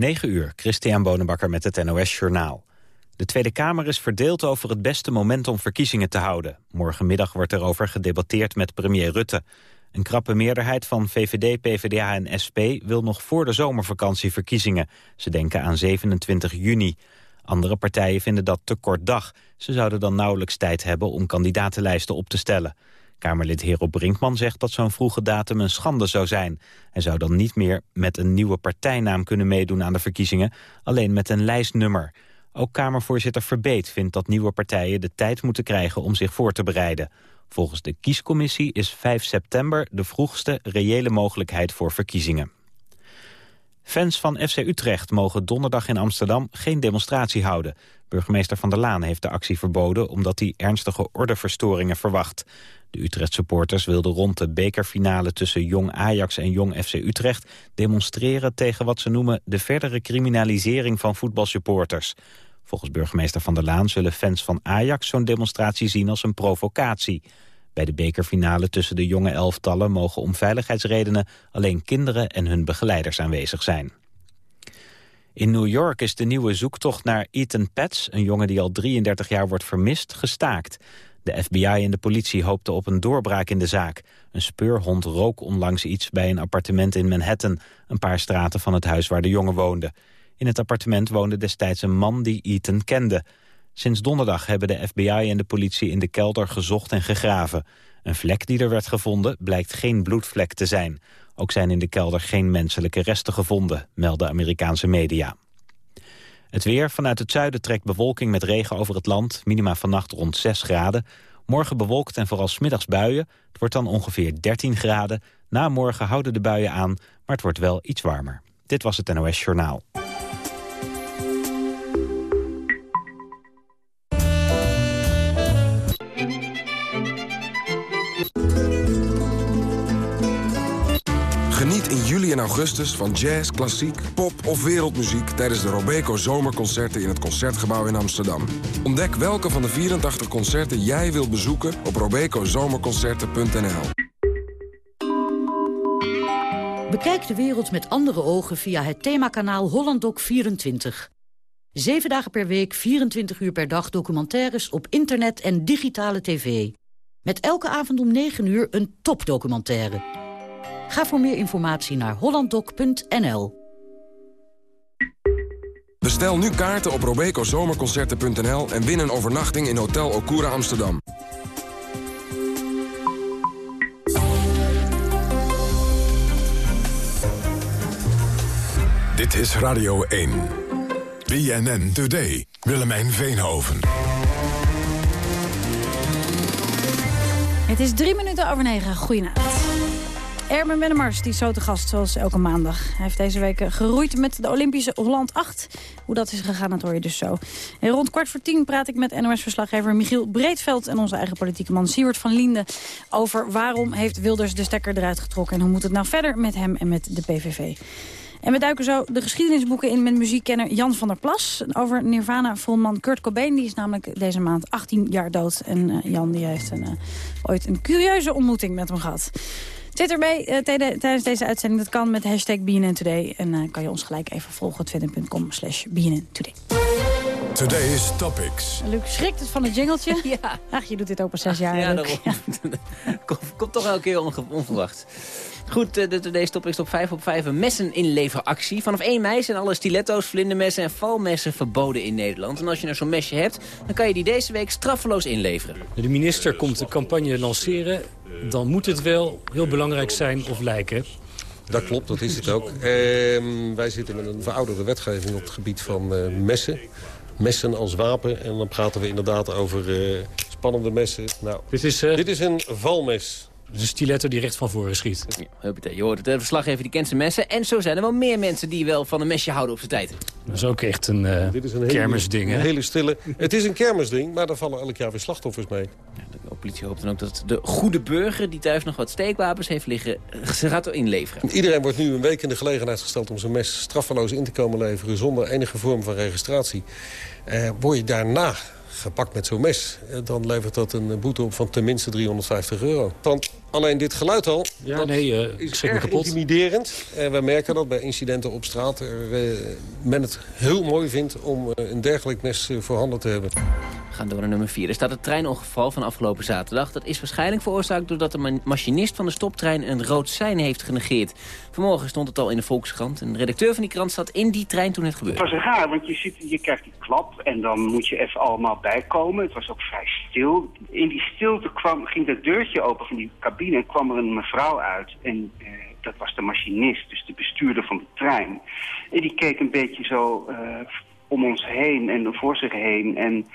9 uur, Christian Bonenbakker met het NOS Journaal. De Tweede Kamer is verdeeld over het beste moment om verkiezingen te houden. Morgenmiddag wordt erover gedebatteerd met premier Rutte. Een krappe meerderheid van VVD, PvdA en SP wil nog voor de zomervakantie verkiezingen. Ze denken aan 27 juni. Andere partijen vinden dat te kort dag. Ze zouden dan nauwelijks tijd hebben om kandidatenlijsten op te stellen. Kamerlid Hero Brinkman zegt dat zo'n vroege datum een schande zou zijn. Hij zou dan niet meer met een nieuwe partijnaam kunnen meedoen aan de verkiezingen, alleen met een lijstnummer. Ook Kamervoorzitter Verbeet vindt dat nieuwe partijen de tijd moeten krijgen om zich voor te bereiden. Volgens de kiescommissie is 5 september de vroegste reële mogelijkheid voor verkiezingen. Fans van FC Utrecht mogen donderdag in Amsterdam geen demonstratie houden. Burgemeester Van der Laan heeft de actie verboden... omdat hij ernstige ordeverstoringen verwacht. De Utrecht-supporters wilden rond de bekerfinale tussen Jong Ajax en Jong FC Utrecht... demonstreren tegen wat ze noemen de verdere criminalisering van voetbalsupporters. Volgens burgemeester Van der Laan zullen fans van Ajax zo'n demonstratie zien als een provocatie. Bij de bekerfinale tussen de jonge elftallen mogen om veiligheidsredenen alleen kinderen en hun begeleiders aanwezig zijn. In New York is de nieuwe zoektocht naar Ethan Pets, een jongen die al 33 jaar wordt vermist, gestaakt. De FBI en de politie hoopten op een doorbraak in de zaak. Een speurhond rook onlangs iets bij een appartement in Manhattan... een paar straten van het huis waar de jongen woonde. In het appartement woonde destijds een man die Ethan kende. Sinds donderdag hebben de FBI en de politie in de kelder gezocht en gegraven. Een vlek die er werd gevonden blijkt geen bloedvlek te zijn. Ook zijn in de kelder geen menselijke resten gevonden, melden Amerikaanse media. Het weer. Vanuit het zuiden trekt bewolking met regen over het land. Minima vannacht rond 6 graden. Morgen bewolkt en vooral smiddags buien. Het wordt dan ongeveer 13 graden. Na morgen houden de buien aan, maar het wordt wel iets warmer. Dit was het NOS Journaal. Augustus van jazz, klassiek, pop of wereldmuziek... tijdens de Robeco Zomerconcerten in het Concertgebouw in Amsterdam. Ontdek welke van de 84 concerten jij wilt bezoeken op robecozomerconcerten.nl. Bekijk de wereld met andere ogen via het themakanaal HollandDoc24. Zeven dagen per week, 24 uur per dag documentaires op internet en digitale tv. Met elke avond om 9 uur een topdocumentaire. Ga voor meer informatie naar hollanddoc.nl. Bestel nu kaarten op robecozomerconcerten.nl en win een overnachting in Hotel Okura Amsterdam. Dit is Radio 1. BNN Today. Willemijn Veenhoven. Het is drie minuten over negen. Goedenavond. Erben Wennemars, die is zo te gast, zoals elke maandag. Hij heeft deze week eh, geroeid met de Olympische Holland 8. Hoe dat is gegaan, dat hoor je dus zo. En rond kwart voor tien praat ik met NOS-verslaggever Michiel Breedveld... en onze eigen politieke man Siewert van Linden... over waarom heeft Wilders de stekker eruit getrokken... en hoe moet het nou verder met hem en met de PVV. En we duiken zo de geschiedenisboeken in met muziekkenner Jan van der Plas. Over Nirvana-frontman Kurt Cobain. Die is namelijk deze maand 18 jaar dood. En uh, Jan die heeft een, uh, ooit een curieuze ontmoeting met hem gehad. Zit erbij uh, tijdens deze uitzending. Dat kan met hashtag BNN Today. En uh, kan je ons gelijk even volgen. Twitter.com slash BNN Today. Today's Topics. Luc, schrikt het van het jingeltje? ja. Ach, je doet dit ook al zes jaar, Ja, Luc. daarom. komt, komt toch elke keer onge- onverwacht. Goed, eh, de Today's Topics op 5 op 5 een messeninleveractie. Vanaf 1 mei zijn alle stiletto's, vlindermessen en valmessen verboden in Nederland. En als je nou zo'n mesje hebt, dan kan je die deze week straffeloos inleveren. De minister komt de campagne lanceren. Dan moet het wel heel belangrijk zijn of lijken. Dat klopt, dat is het ook. Ehm, wij zitten met een verouderde wetgeving op het gebied van eh, messen. Messen als wapen. En dan praten we inderdaad over eh, spannende messen. Nou, Dit is eh, dit is een valmes. De stiletto die recht van voren schiet. Ja, je hoort het. De verslaggever die kent zijn messen. En zo zijn er wel meer mensen die wel van een mesje houden op zijn tijd. Dat is ook echt een, eh, Dit is een hele, kermisding, hè? Een hele stille. Het is een kermisding, maar daar vallen elk jaar weer slachtoffers mee. De politie hoopt dan ook dat de goede burger die thuis nog wat steekwapens heeft liggen... ze gaat erin leveren. Iedereen wordt nu een week in de gelegenheid gesteld om zijn mes straffeloos in te komen leveren... zonder enige vorm van registratie. Eh, word je daarna gepakt met zo'n mes... Eh, dan levert dat een boete op van tenminste 350 euro. Want alleen dit geluid al ja, nee, uh, is erg kapot. intimiderend. En we merken dat bij incidenten op straat... Er, men het heel mooi vindt om een dergelijk mes voorhanden te hebben gaan door naar nummer 4. Er staat het treinongeval van afgelopen zaterdag. Dat is waarschijnlijk veroorzaakt doordat de machinist van de stoptrein een rood sein heeft genegeerd. Vanmorgen stond het al in de Volkskrant. Een redacteur van die krant zat in die trein toen het gebeurde. Het was raar, want je, zit, je krijgt die klap en dan moet je even allemaal bijkomen. Het was ook vrij stil. In die stilte kwam, ging dat deurtje open van die cabine en kwam er een mevrouw uit. En eh, dat was de machinist, dus de bestuurder van de trein. En die keek een beetje zo uh, om ons heen en voor zich heen. En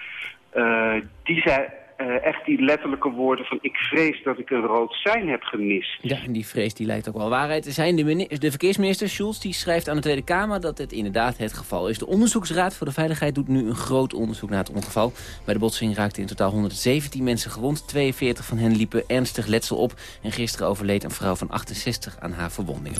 uh, die zei uh, echt die letterlijke woorden van... ik vrees dat ik een rood sein heb gemist. Ja, en die vrees die lijkt ook wel waarheid. Er zijn de, de verkeersminister Schulz die schrijft aan de Tweede Kamer... dat het inderdaad het geval is. De Onderzoeksraad voor de Veiligheid doet nu een groot onderzoek naar het ongeval. Bij de botsing raakten in totaal 117 mensen gewond. 42 van hen liepen ernstig letsel op. En gisteren overleed een vrouw van 68 aan haar verwondingen.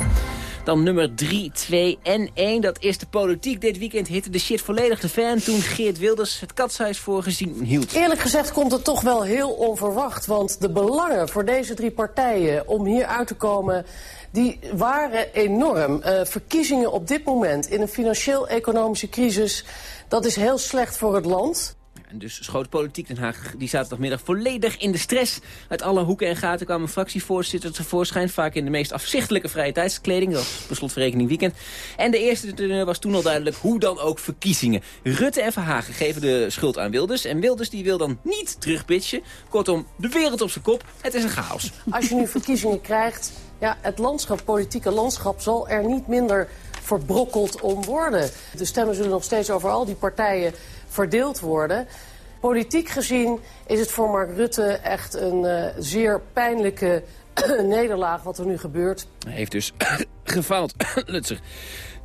Dan nummer 3, 2 en 1. Dat is de politiek. Dit weekend hitte de shit volledig de fan... toen Geert Wilders het katshuis voor gezien hield. Eerlijk gezegd komt het toch wel heel onverwacht. Want de belangen voor deze drie partijen om hier uit te komen... die waren enorm. Uh, verkiezingen op dit moment in een financieel-economische crisis... dat is heel slecht voor het land. Dus schoot politiek Den Haag die zaterdagmiddag volledig in de stress. Uit alle hoeken en gaten kwamen fractievoorzitters tevoorschijn. Vaak in de meest afzichtelijke vrije tijdskleding. Dat was slotverrekening weekend. En de eerste was toen al duidelijk hoe dan ook verkiezingen. Rutte en Verhagen geven de schuld aan Wilders. En Wilders die wil dan niet terugpitchen. Kortom, de wereld op zijn kop. Het is een chaos. Als je nu verkiezingen krijgt... Ja, het landschap, politieke landschap zal er niet minder verbrokkeld om worden. De stemmen zullen nog steeds over al die partijen verdeeld worden. Politiek gezien is het voor Mark Rutte echt een uh, zeer pijnlijke nederlaag wat er nu gebeurt. Hij heeft dus gefaald, Lutzer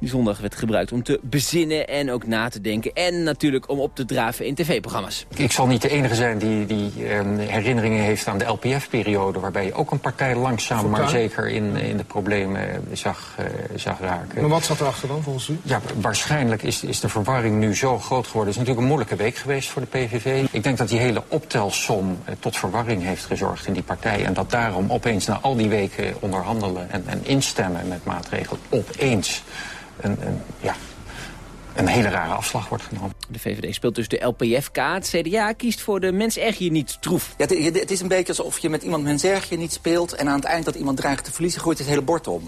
die zondag werd gebruikt om te bezinnen en ook na te denken. En natuurlijk om op te draven in tv-programma's. Ik zal niet de enige zijn die, die um, herinneringen heeft aan de LPF-periode... waarbij je ook een partij langzaam maar zeker in, in de problemen zag, uh, zag raken. Maar wat zat erachter dan volgens u? Ja, waarschijnlijk is, is de verwarring nu zo groot geworden. Het is natuurlijk een moeilijke week geweest voor de PVV. Ik denk dat die hele optelsom uh, tot verwarring heeft gezorgd in die partij. En dat daarom opeens na al die weken onderhandelen en, en instemmen met maatregelen... opeens een, een, ja, een hele rare afslag wordt genomen. De VVD speelt dus de LPF-kaart. CDA kiest voor de mens erg je niet troef. Ja, het, het, is een beetje alsof je met iemand mens erg je niet speelt... en aan het eind dat iemand dreigt te verliezen, gooit het hele bord om.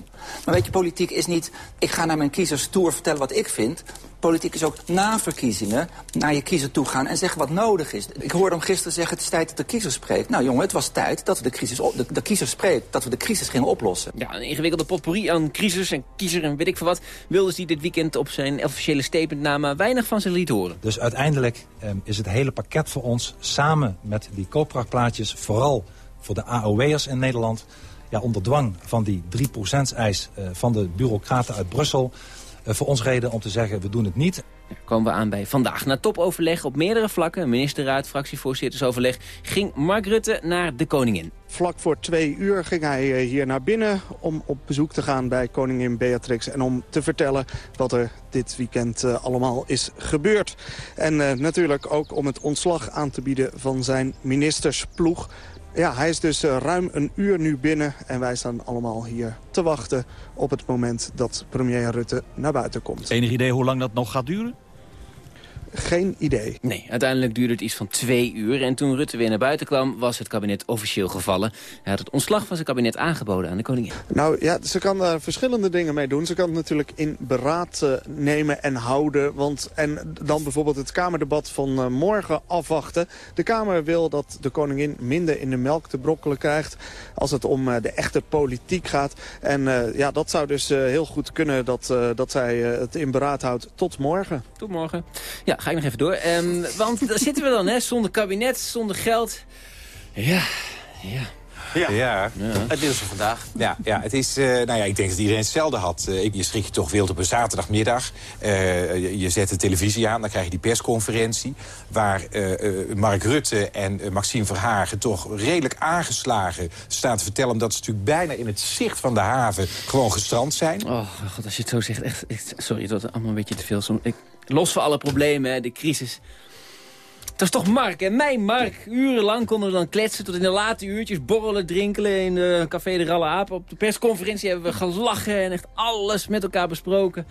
Maar weet je, politiek is niet... ik ga naar mijn kiezers toe vertellen wat ik vind. Politiek is ook na verkiezingen naar je kiezer toe gaan en zeggen wat nodig is. Ik hoorde hem gisteren zeggen, het is tijd dat de kiezer spreekt. Nou jongen, het was tijd dat we de, crisis op, de, de kiezer spreekt, dat we de crisis gingen oplossen. Ja, een ingewikkelde potpourri aan crisis en kiezer en weet ik veel wat... wilde hij dit weekend op zijn officiële statementname weinig van zijn lied horen. Dus uiteindelijk um, is het hele pakket voor ons samen met die koopkrachtplaatjes... vooral voor de AOW'ers in Nederland... Ja, onder dwang van die 3%-eis uh, van de bureaucraten uit Brussel voor ons reden om te zeggen, we doen het niet. Komen we aan bij vandaag. Na topoverleg op meerdere vlakken, ministerraad, fractievoorzittersoverleg... ging Mark Rutte naar de koningin. Vlak voor twee uur ging hij eh, hier naar binnen om op bezoek te gaan bij koningin Beatrix... en om te vertellen wat er dit weekend uh, allemaal is gebeurd. En uh, natuurlijk ook om het ontslag aan te bieden van zijn ministersploeg... Ja, hij is dus uh, ruim een uur nu binnen en wij staan allemaal hier te wachten op het moment dat premier Rutte naar buiten komt. Enig idee hoe lang dat nog gaat duren? Geen idee. Nee, uiteindelijk duurde het iets van twee uur. En toen Rutte weer naar buiten kwam, was het kabinet officieel gevallen. Hij had het ontslag van zijn kabinet aangeboden aan de koningin. Nou ja, ze kan daar verschillende dingen mee doen. Ze kan het natuurlijk in beraad uh, nemen en houden. Want, en dan bijvoorbeeld het Kamerdebat van uh, morgen afwachten. De Kamer wil dat de koningin minder in de melk te brokkelen krijgt... als het om uh, de echte politiek gaat. En ja, dat zou dus heel goed kunnen dat, dat zij het in beraad houdt tot morgen. Tot morgen. Ja, ga ik nog even door. Um, want daar zitten we dan, hè, zonder kabinet, zonder geld. Ja, ja. Ja. ja. het nieuws van vandaag. Ja, ja, het is, uh, nou ja, ik denk dat iedereen hetzelfde had. Uh, je schrik je toch wild op een zaterdagmiddag. Uh, je, je, zet de televisie aan, dan krijg je die persconferentie... waar Mark Rutte en Maxime Verhagen toch redelijk aangeslagen staan te vertellen... omdat ze natuurlijk bijna in het zicht van de haven gewoon gestrand zijn. Oh, god, als je het zo zegt, echt, echt sorry, dat is allemaal een beetje te veel. Ik, los van alle problemen, de crisis Dat is toch Mark, en Mijn Mark. Urenlang konden we dan kletsen tot in de late uurtjes. Borrelen, drinkelen in de Café de Ralle Aap. Op de persconferentie hebben we gelachen en echt alles met elkaar besproken.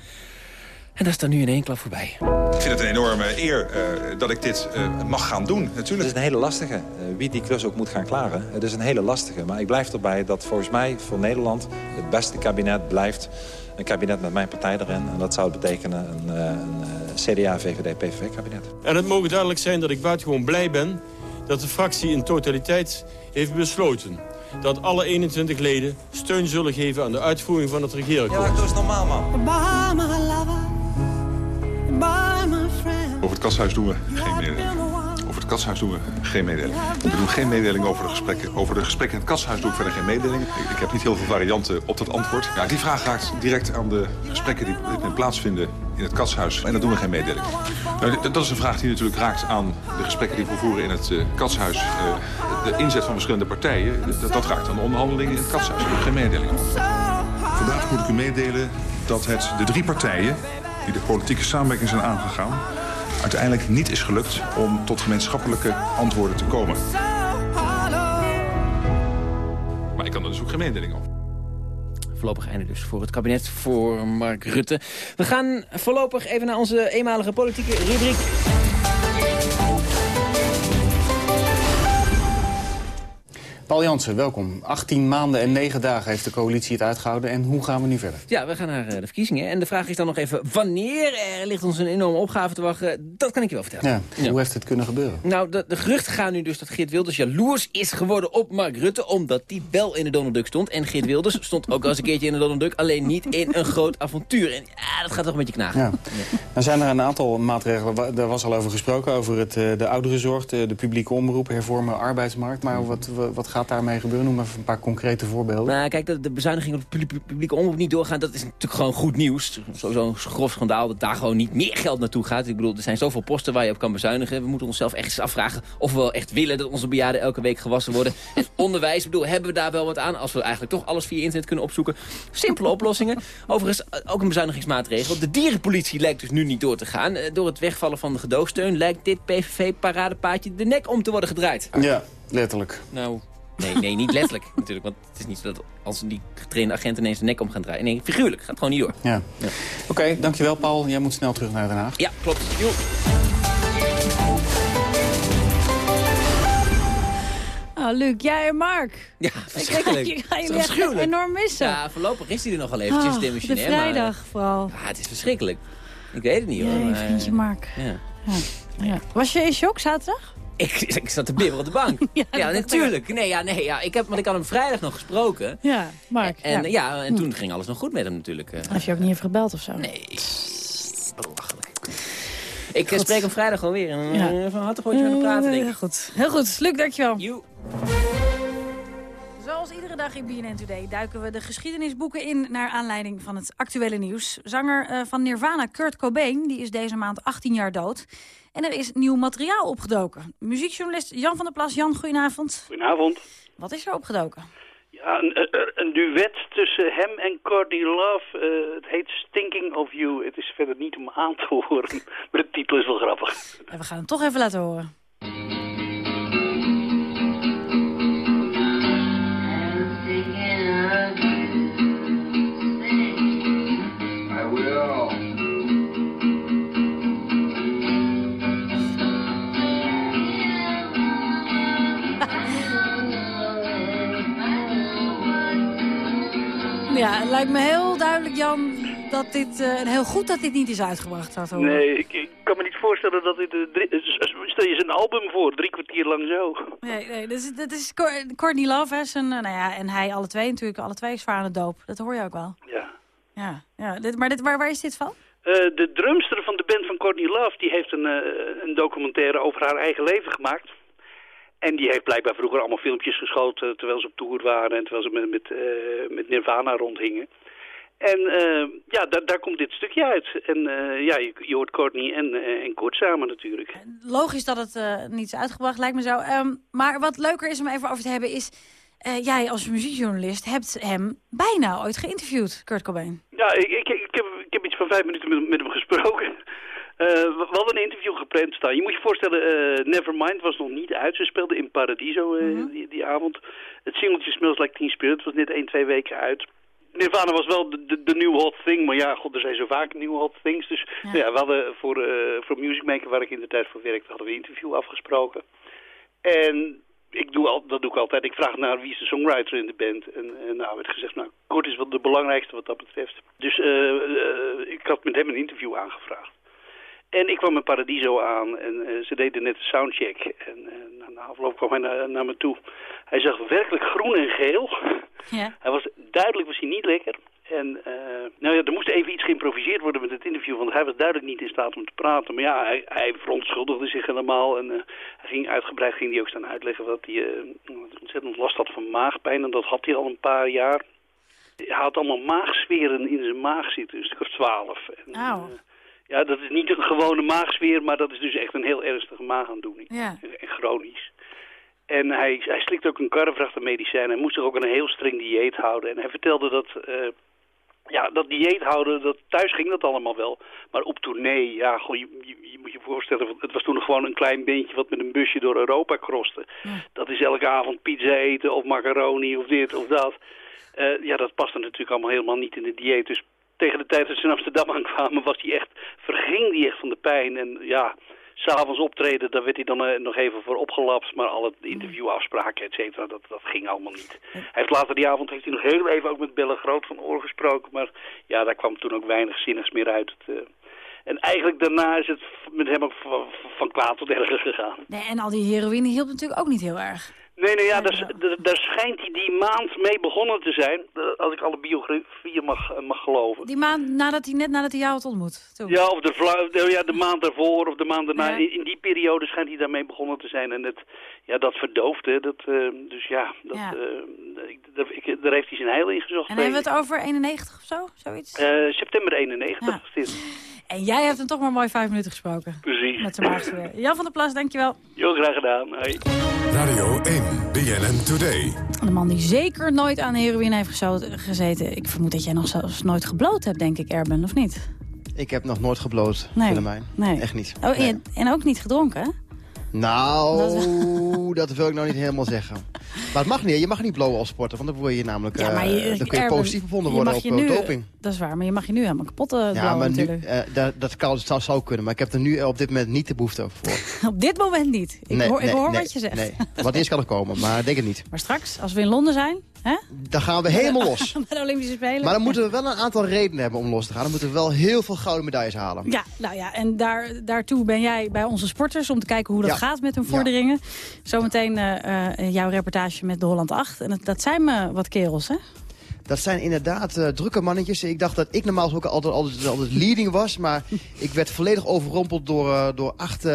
En dat is dan nu in één klap voorbij. Ik vind het een enorme eer uh, dat ik dit uh, mag gaan doen, natuurlijk. Het is een hele lastige. Uh, wie die klus ook moet gaan klaren. Het is een hele lastige. Maar ik blijf erbij dat volgens mij voor Nederland het beste kabinet blijft... een kabinet met mijn partij erin. En dat zou betekenen een, een CDA, VVD, PVV-kabinet. En het mogen duidelijk zijn dat ik buitengewoon blij ben... dat de fractie in totaliteit heeft besloten dat alle 21 leden steun zullen geven aan de uitvoering van het regeerakkoord. Ja, dat is normaal, man. Over het kasthuis doen we geen mededeling. Het kasthuis doen we geen mededeling. We doen geen mededeling over de gesprekken. Over de gesprekken in het kasthuis doe ik verder geen mededeling. Ik, ik heb niet heel veel varianten op dat antwoord. Ja, die vraag raakt direct aan de gesprekken die plaatsvinden in het katshuis. En daar doen we geen mededeling. Nou, dat is een vraag die natuurlijk raakt aan de gesprekken die we voeren in het uh, katshuis. Uh, de inzet van verschillende partijen, dat, dat, raakt aan de onderhandelingen in het katshuis. We geen mededeling. Vandaag moet ik u meedelen dat het de drie partijen die de politieke samenwerking zijn aangegaan... uiteindelijk niet is gelukt om tot gemeenschappelijke antwoorden te komen. Maar ik kan er dus ook geen mededeling over. Voorlopig einde dus voor het kabinet, voor Mark Rutte. We gaan voorlopig even naar onze eenmalige politieke rubriek. Paul Jansen, welkom. 18 maanden en 9 dagen heeft de coalitie het uitgehouden. En hoe gaan we nu verder? Ja, we gaan naar eh, de verkiezingen. En de vraag is dan nog even wanneer. Er ligt ons een enorme opgave te wachten. Dat kan ik je wel vertellen. Ja, Hoe heeft het kunnen gebeuren? Nou, de, de geruchten gaan nu dus dat Geert Wilders jaloers is geworden op Mark Rutte. Omdat die wel in de Donald Duck stond. En Geert Wilders stond ook al eens een keertje in de Donald Duck. Alleen niet in een groot avontuur. En ja, dat gaat toch een beetje knagen. Ja. Nou zijn er een aantal maatregelen. Daar was al over gesproken. Over het, eh, de ouderenzorg, de, de publieke omroep, hervormen arbeidsmarkt. Maar wat, wat gaat daarmee gebeuren? Noem even een paar concrete voorbeelden. Nou, kijk, dat de bezuiniging op de publieke omroep niet doorgaan... dat is natuurlijk gewoon goed nieuws. Sowieso een grof schandaal dat daar gewoon niet meer geld naartoe gaat. Ik bedoel, er zijn zoveel posten waar je op kan bezuinigen. We moeten onszelf echt eens afvragen of we wel echt willen... dat onze bejaarden elke week gewassen worden. En onderwijs, ik bedoel, hebben we daar wel wat aan... als we eigenlijk toch alles via internet kunnen opzoeken. Simpele oplossingen. Overigens ook een bezuinigingsmaatregel. De dierenpolitie lijkt dus nu niet door te gaan. Eh, door het wegvallen van de gedoogsteun lijkt dit PVV-paradepaadje de nek om te worden gedraaid. Ja, letterlijk. Nou, Nee, nee, niet letterlijk natuurlijk. Want het is niet zo dat als die getrainde agenten ineens de nek om gaan draaien. Nee, figuurlijk. Gaat gewoon niet door. Ja. ja. Oké, dankjewel Paul. Jij moet snel terug naar Den Haag. Ja, klopt. Jo. Oh, Luc, jij en Mark. Ja, verschrikkelijk. Ik ga jullie echt enorm missen. Ja, voorlopig is hij er nog wel eventjes, oh, De vrijdag maar, vooral. Ja, het is verschrikkelijk. Ik weet het niet hoor. Nee, vriendje Mark. Ja. Ja. Was je in shock zaterdag? Ik, ik zat te bibberen op de bank. ja, natuurlijk. Nee, ja, nee, ja. Ik heb, want ik had hem vrijdag nog gesproken. Ja, Mark. En, ja. en toen ging alles nog goed met hem natuurlijk. Eh. Heb je ook niet even gebeld of zo? Nee. Belachelijk. Ik eh, spreek hem vrijdag alweer. En ja. Eh, van harte gootje met praten, denk ik. Heel goed. Heel goed. Luc, dankjewel. You. Zoals iedere dag in BNN Today duiken we de geschiedenisboeken in... naar aanleiding van het actuele nieuws. Zanger van Nirvana, Kurt Cobain, die is deze maand 18 jaar dood. En er is nieuw materiaal opgedoken. Muziekjournalist Jan van der Plas. Jan, goedenavond. Goedenavond. Wat is er opgedoken? Ja, een, een duet tussen hem en Courtney Love. Uh, het heet Stinking of You. Het is verder niet om aan te horen, maar de titel is wel grappig. En we gaan hem toch even laten horen. Ja, het lijkt me heel duidelijk, Jan, dat dit, uh, heel goed dat dit niet is uitgebracht. Had, nee, ik, ik, kan me niet voorstellen dat dit... Uh, stel je een album voor, drie kwartier lang zo. Nee, nee dus, dat is Courtney Love, hè, zijn, nou ja, en hij alle twee natuurlijk, alle twee zwaar aan de doop. Dat hoor je ook wel. Ja. Ja, ja dit, maar dit, waar, waar is dit van? Uh, de drumster van de band van Courtney Love, die heeft een, een documentaire over haar eigen leven gemaakt. En die heeft blijkbaar vroeger allemaal filmpjes geschoten terwijl ze op tour waren en terwijl ze met, met, uh, met Nirvana rondhingen. En uh, ja, daar, daar komt dit stukje uit. En uh, ja, je, je, hoort Courtney en, en Kurt samen natuurlijk. Logisch dat het niet is uitgebracht, lijkt me zo. Um, maar wat leuker is om even over te hebben is... jij als muziekjournalist hebt hem bijna ooit geïnterviewd, Kurt Cobain. Ja, ik, ik, ik, heb, ik heb iets van vijf minuten met, met hem gesproken. Eh, we we hadden een interview gepland staan. Je moet je voorstellen, eh, Nevermind was nog niet uit. Ze speelden in Paradiso eh, die, die avond. Het singeltje Smells Like Teen Spirit was net 1, 2 weken uit. Nirvana was wel de, de, de new hot thing, maar ja, god, er zijn zo vaak new hot things. Dus ja, we hadden voor, voor Music Maker, waar ik in de tijd voor werkte, hadden we een interview afgesproken. En ik doe al, dat doe ik altijd. Ik vraag naar wie is de songwriter in de band. En, en nou werd gezegd, nou, Kurt is wel de belangrijkste wat dat betreft. Dus ik had met hem een interview aangevraagd. En ik kwam met Paradiso aan en eh, ze deden net een soundcheck. En eh, na afloop kwam hij naar, naar me toe. Hij zag werkelijk groen en geel. Ja. Hij was, duidelijk was hij niet lekker. En eh, nou ja, er moest even iets geïmproviseerd worden met het interview, want hij was duidelijk niet in staat om te praten. Maar ja, hij, hij verontschuldigde zich helemaal en hij ging uitgebreid ging hij ook staan uitleggen dat hij ontzettend last had van maagpijn en dat had hij al een paar jaar. Hij had allemaal maagzweren in zijn maag zitten, een stuk of twaalf. En. Ja, dat is niet een gewone maagzweer, maar dat is dus echt een heel ernstige maagaandoening. Ja. En chronisch. En hij, hij slikt ook een karrevracht aan medicijnen. Hij moest zich ook aan een heel streng dieet houden. En hij vertelde dat, eh, ja, dat dieet houden, dat, thuis ging dat allemaal wel. Maar op tournee, ja, goh, je, je, je moet je voorstellen, het was toen gewoon een klein beentje wat met een busje door Europa kroste. Dat is elke avond pizza eten of macaroni of dit of dat. Eh, ja, dat paste natuurlijk allemaal helemaal niet in de dieet. Dus tegen de tijd dat ze in Amsterdam aankwamen, was hij echt, verging hij echt van de pijn. En ja, s'avonds optreden, daar werd hij dan eh, nog even voor opgelapt. Maar alle interviewafspraken, et cetera, dat, dat ging allemaal niet. Hij heeft later die avond heeft hij nog heel even ook met Belle Groot van Oor gesproken. Maar ja, daar kwam toen ook weinig zinnigs meer uit. Het, eh, en eigenlijk daarna is het met hem ook van, van kwaad tot erger gegaan. Nee, en al die heroïne hielp natuurlijk ook niet heel erg. Nee, nee, ja, daar, schijnt hij die maand mee begonnen te zijn. eh, Als ik alle biografieën mag, eh, mag geloven. Die maand nadat hij, net nadat hij jou had ontmoet. Toen. Ja, of de, ja, de maand daarvoor of de maand daarna. In, in die periode schijnt hij daarmee begonnen te zijn. En het, ja, dat verdooft, hè. Dat, eh, dus ja, dat, Ja. ik, daar, ik- daar heeft hij zijn heil in gezocht. En hebben we het over 91 of zo? Zoiets? September 91 was dit. En jij hebt hem toch maar mooi vijf minuten gesproken. Precies. Met zijn maagzweer. Jan van der Plas, dankjewel. Heel graag gedaan. Hoi. Radio 1, BNN Today. Een man die zeker nooit aan heroïne heeft gezeten. Ik vermoed dat jij nog zelfs nooit gebloot hebt, denk ik, Erben, of niet? Ik heb nog nooit gebloot, Nee. Willemijn. Nee. Echt niet. Oh, en, en ook niet gedronken, hè? Nou, dat... wil ik nou niet helemaal zeggen. Maar het mag niet, je mag niet blowen als sporter, want dan word je namelijk Ja, maar eh, je, dan kun je positief bevonden je worden op eh, nu- doping. Dat is waar, maar je mag je nu helemaal kapot uh, Ja, maar nu, dat, dat, kan, dat zou, zou kunnen, maar ik heb er nu op dit moment niet de behoefte voor. Op dit moment niet. Ik Nee, hoor, ik nee, hoor nee, wat je zegt. Nee. Wat eerst kan er komen, maar ik denk het niet. Maar straks, als we in Londen zijn, hè? Dan gaan we helemaal los. Bij de Olympische Spelen. Maar dan moeten we wel een aantal redenen hebben om los te gaan. Dan moeten we wel heel veel gouden medailles halen. Ja, nou ja, en daar, daartoe ben jij bij onze sporters om te kijken hoe dat Ja. gaat met hun vorderingen. Zometeen eh, eh, jouw reportage met de Holland 8. En dat, dat zijn me wat kerels, hè? Dat zijn inderdaad eh, drukke mannetjes. Ik dacht dat ik normaal ook altijd, altijd, altijd leading was. Maar ik werd volledig overrompeld door, door acht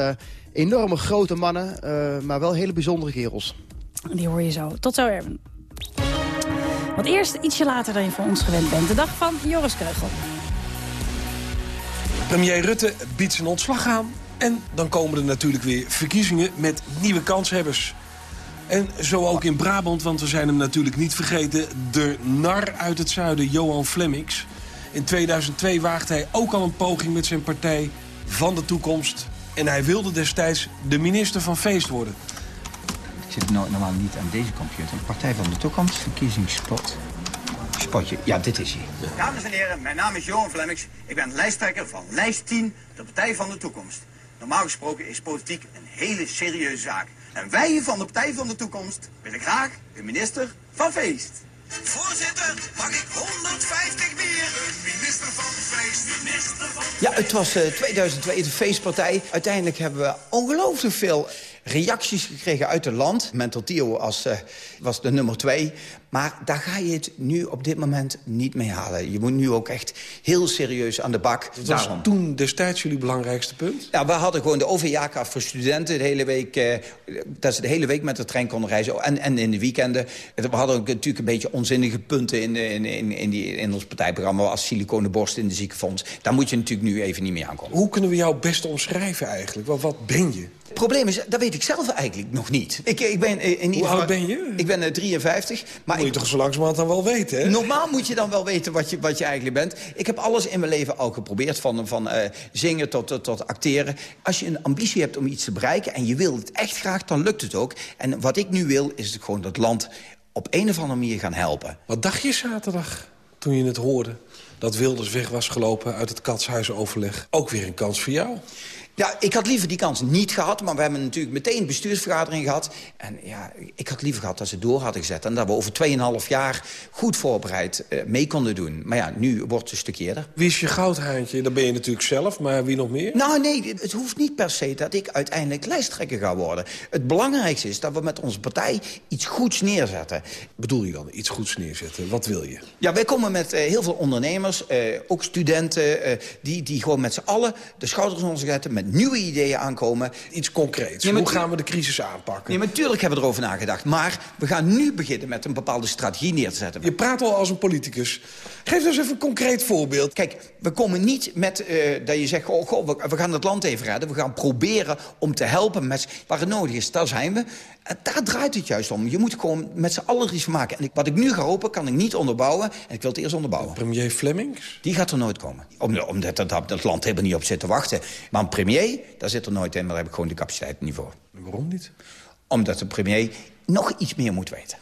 enorme grote mannen. maar wel hele bijzondere kerels. Die hoor je zo. Tot zo, Erwin. Want eerst ietsje later dan je van ons gewend bent. De dag van Joris Keugel. Premier Rutte biedt zijn ontslag aan. En dan komen er natuurlijk weer verkiezingen met nieuwe kanshebbers. En zo ook in Brabant, want we zijn hem natuurlijk niet vergeten... de nar uit het zuiden, Johan Flemmix. In 2002 waagde hij ook al een poging met zijn partij van de toekomst. En hij wilde destijds de minister van Feest worden. Zit no- normaal niet aan deze computer. Partij van de Toekomst, verkiezingsspot. Spotje, ja, dit is hij. Dames en heren, mijn naam is Johan Flemmix. Ik ben lijsttrekker van lijst 10, de Partij van de Toekomst. Normaal gesproken is politiek een hele serieuze zaak. En wij van de Partij van de Toekomst willen graag een minister van feest. Voorzitter, mag ik 150 bier? Minister van feest, minister van Ja, het was eh, 2002, de feestpartij. Uiteindelijk hebben we ongelooflijk veel reacties gekregen uit het land. Mental Tio als, eh, was de nummer twee. Maar daar ga je het nu op dit moment niet mee halen. Je moet nu ook echt heel serieus aan de bak. Dat was toen destijds jullie belangrijkste punt? Ja, we hadden gewoon de OV-jaarkaart voor studenten de hele week. Eh, dat ze de hele week met de trein konden reizen. En, en in de weekenden. We hadden ook natuurlijk een beetje onzinnige punten in, in, in, in, die, in ons partijprogramma. Als siliconenborst in de ziekenfonds. Daar moet je natuurlijk nu even niet mee aankomen. Hoe kunnen we jou best omschrijven eigenlijk? Wat, wat ben je? Het probleem is, dat weet ik zelf eigenlijk nog niet. Ik, ik ben, eh, in ieder Hoe geval, oud ben je? Ik ben eh, 53. Maar Hoe je toch zo langzamerhand dan wel weten, hè? Normaal moet je dan wel weten wat je, wat je eigenlijk bent. Ik heb alles in mijn leven al geprobeerd. Van, van eh, zingen tot, tot, tot acteren. Als je een ambitie hebt om iets te bereiken... en je wil het echt graag, dan lukt het ook. En wat ik nu wil, is het gewoon dat land op een of andere manier gaan helpen. Wat dacht je zaterdag toen je het hoorde? Dat Wilders weg was gelopen uit het katshuisoverleg. Ook weer een kans voor jou. Ja, ik had liever die kans niet gehad, maar we hebben natuurlijk meteen een bestuursvergadering gehad. En ja, ik had liever gehad dat ze door hadden gezet. En dat we over 2,5 jaar goed voorbereid uh, mee konden doen. Maar ja, nu wordt het een stukje eerder. Wie is je goudhaantje? Dat ben je natuurlijk zelf, maar wie nog meer? Nou nee, het hoeft niet per se dat ik uiteindelijk lijsttrekker ga worden. Het belangrijkste is dat we met onze partij iets goeds neerzetten. Bedoel je dan iets goeds neerzetten? Wat wil je? Ja, wij komen met uh, heel veel ondernemers, uh, ook studenten... die, die gewoon met z'n allen de schouders onder zetten... met nieuwe ideeën aankomen. Iets concreets. Hoe gaan we de crisis aanpakken? Nee, natuurlijk hebben we erover nagedacht. Maar we gaan nu beginnen met een bepaalde strategie neer te zetten. Je praat al als een politicus. Geef dus even een concreet voorbeeld. Kijk, we komen niet met uh, dat je zegt... Oh, goh, we, we, gaan het land even redden. We gaan proberen om te helpen met waar het nodig is. Daar zijn we. En daar draait het juist om. Je moet gewoon met z'n allen iets van maken. En ik, wat ik nu ga hopen, kan ik niet onderbouwen. En ik wil het eerst onderbouwen. Premier Flemings? Die gaat er nooit komen. Om, omdat dat, dat, dat land helemaal niet op zit te wachten. Maar een premier, daar zit er nooit in. Maar daar heb ik gewoon de capaciteit niet voor. Waarom niet? Omdat de premier nog iets meer moet weten.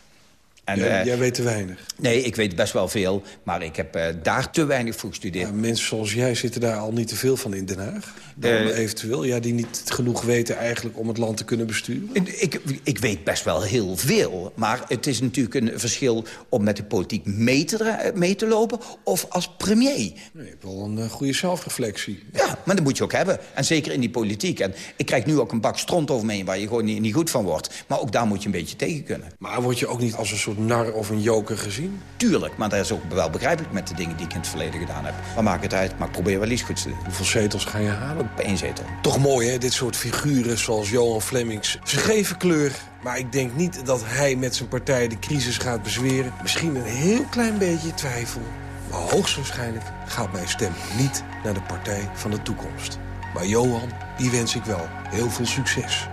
En, jij, jij, weet te weinig? Nee, ik weet best wel veel, maar ik heb uh, daar te weinig voor gestudeerd. Ja, mensen zoals jij zitten daar al niet te veel van in Den Haag? Dan uh, eventueel, ja, die niet genoeg weten eigenlijk om het land te kunnen besturen? Ik, ik weet best wel heel veel, maar het is natuurlijk een verschil... om met de politiek mee te, mee te lopen of als premier. Nee, je hebt wel een goede zelfreflectie. Ja, maar dat moet je ook hebben. En zeker in die politiek. En ik krijg nu ook een bak stront over me heen waar je gewoon niet, niet goed van wordt. Maar ook daar moet je een beetje tegen kunnen. Maar word je ook niet als een soort nar of een joker gezien? Tuurlijk, maar dat is ook wel begrijpelijk met de dingen die ik in het verleden gedaan heb. Maar maakt het uit, maar ik probeer wel iets goeds te doen. Hoeveel zetels ga je halen? Op één zetel. Toch mooi, hè, dit soort figuren zoals Johan Flemings. Ze geven kleur, maar ik denk niet dat hij met zijn partij de crisis gaat bezweren. Misschien een heel klein beetje twijfel. Maar hoogstwaarschijnlijk gaat mijn stem niet naar de partij van de toekomst. Maar Johan, die wens ik wel heel veel succes.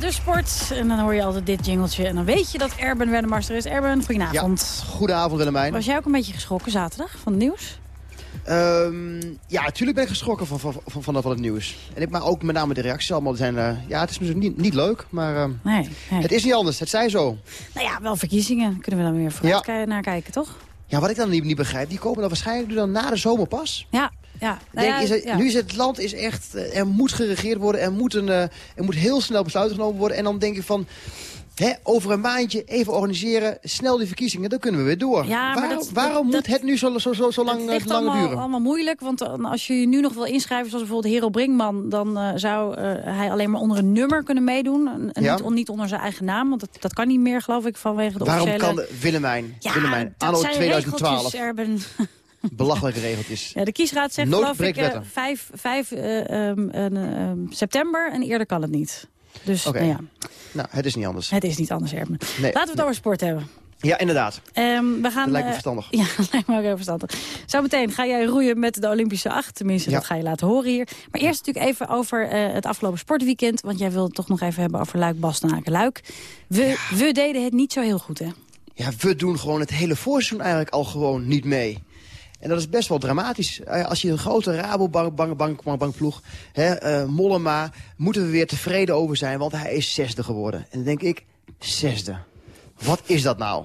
De sport. En dan hoor je altijd dit jingeltje. En dan weet je dat Erben Wennemars er is. Erben, goedenavond. Ja, goedenavond Willemijn. Was jij ook een beetje geschrokken zaterdag van het nieuws? Um, ja, natuurlijk ben ik geschrokken van, van, van, van, het nieuws. En ik, maar ook met name de reacties allemaal zijn... Uh, ja, het is misschien niet, niet leuk, maar uh, nee, nee. het is niet anders. Het zij zo. Nou ja, wel verkiezingen. Kunnen we dan weer vooruit ja. naar kijken, toch? Ja, wat ik dan niet, niet begrijp, die komen dan waarschijnlijk dan na de zomer pas. Ja, ja. Nou Denk, ja, is het, ja. Nu is het land is echt, er moet geregeerd worden, er moet, een, uh, er moet heel snel besluiten genomen worden. En dan denk ik van, Hè, over een maandje even organiseren, snel die verkiezingen, dan kunnen we weer door. Ja, waarom dat, waarom dat, moet het nu zo, zo, zo, zo lang, het lang allemaal, duren? allemaal moeilijk, want als je je nu nog wil inschrijven... zoals bijvoorbeeld Hero Brinkman, dan uh, zou uh, hij alleen maar onder een nummer kunnen meedoen. En ja. niet, niet onder zijn eigen naam, want dat, dat kan niet meer, geloof ik, vanwege de waarom officiële... Waarom kan Willemijn, ja, Willemijn anno 2012... Erben. Belachelijke regeltjes. Ja, de kiesraad zegt geloof ik uh, 5, 5 um, um, september en eerder kan het niet. Dus okay. nou ja. Nou, het is niet anders. Het is niet anders, Erben. Nee, Laten we het nee. over sport hebben. Ja, inderdaad. Um, we gaan, dat lijkt me uh, verstandig. Ja, dat lijkt me ook heel verstandig. Zometeen ga jij roeien met de Olympische acht. Tenminste, Ja. dat ga je laten horen hier. Maar eerst natuurlijk even over uh, het afgelopen sportweekend. Want jij wil het toch nog even hebben over Luik, Bastenaken, Luik. We, we deden het niet zo heel goed, hè? Ja, we doen gewoon het hele voorseizoen eigenlijk al gewoon niet mee. En dat is best wel dramatisch. Uh, Als je een grote Rabobank bank, bankploeg, hè, uh, Mollema, moeten we weer tevreden over zijn, want hij is zesde geworden. En dan denk ik, zesde. Wat is dat nou?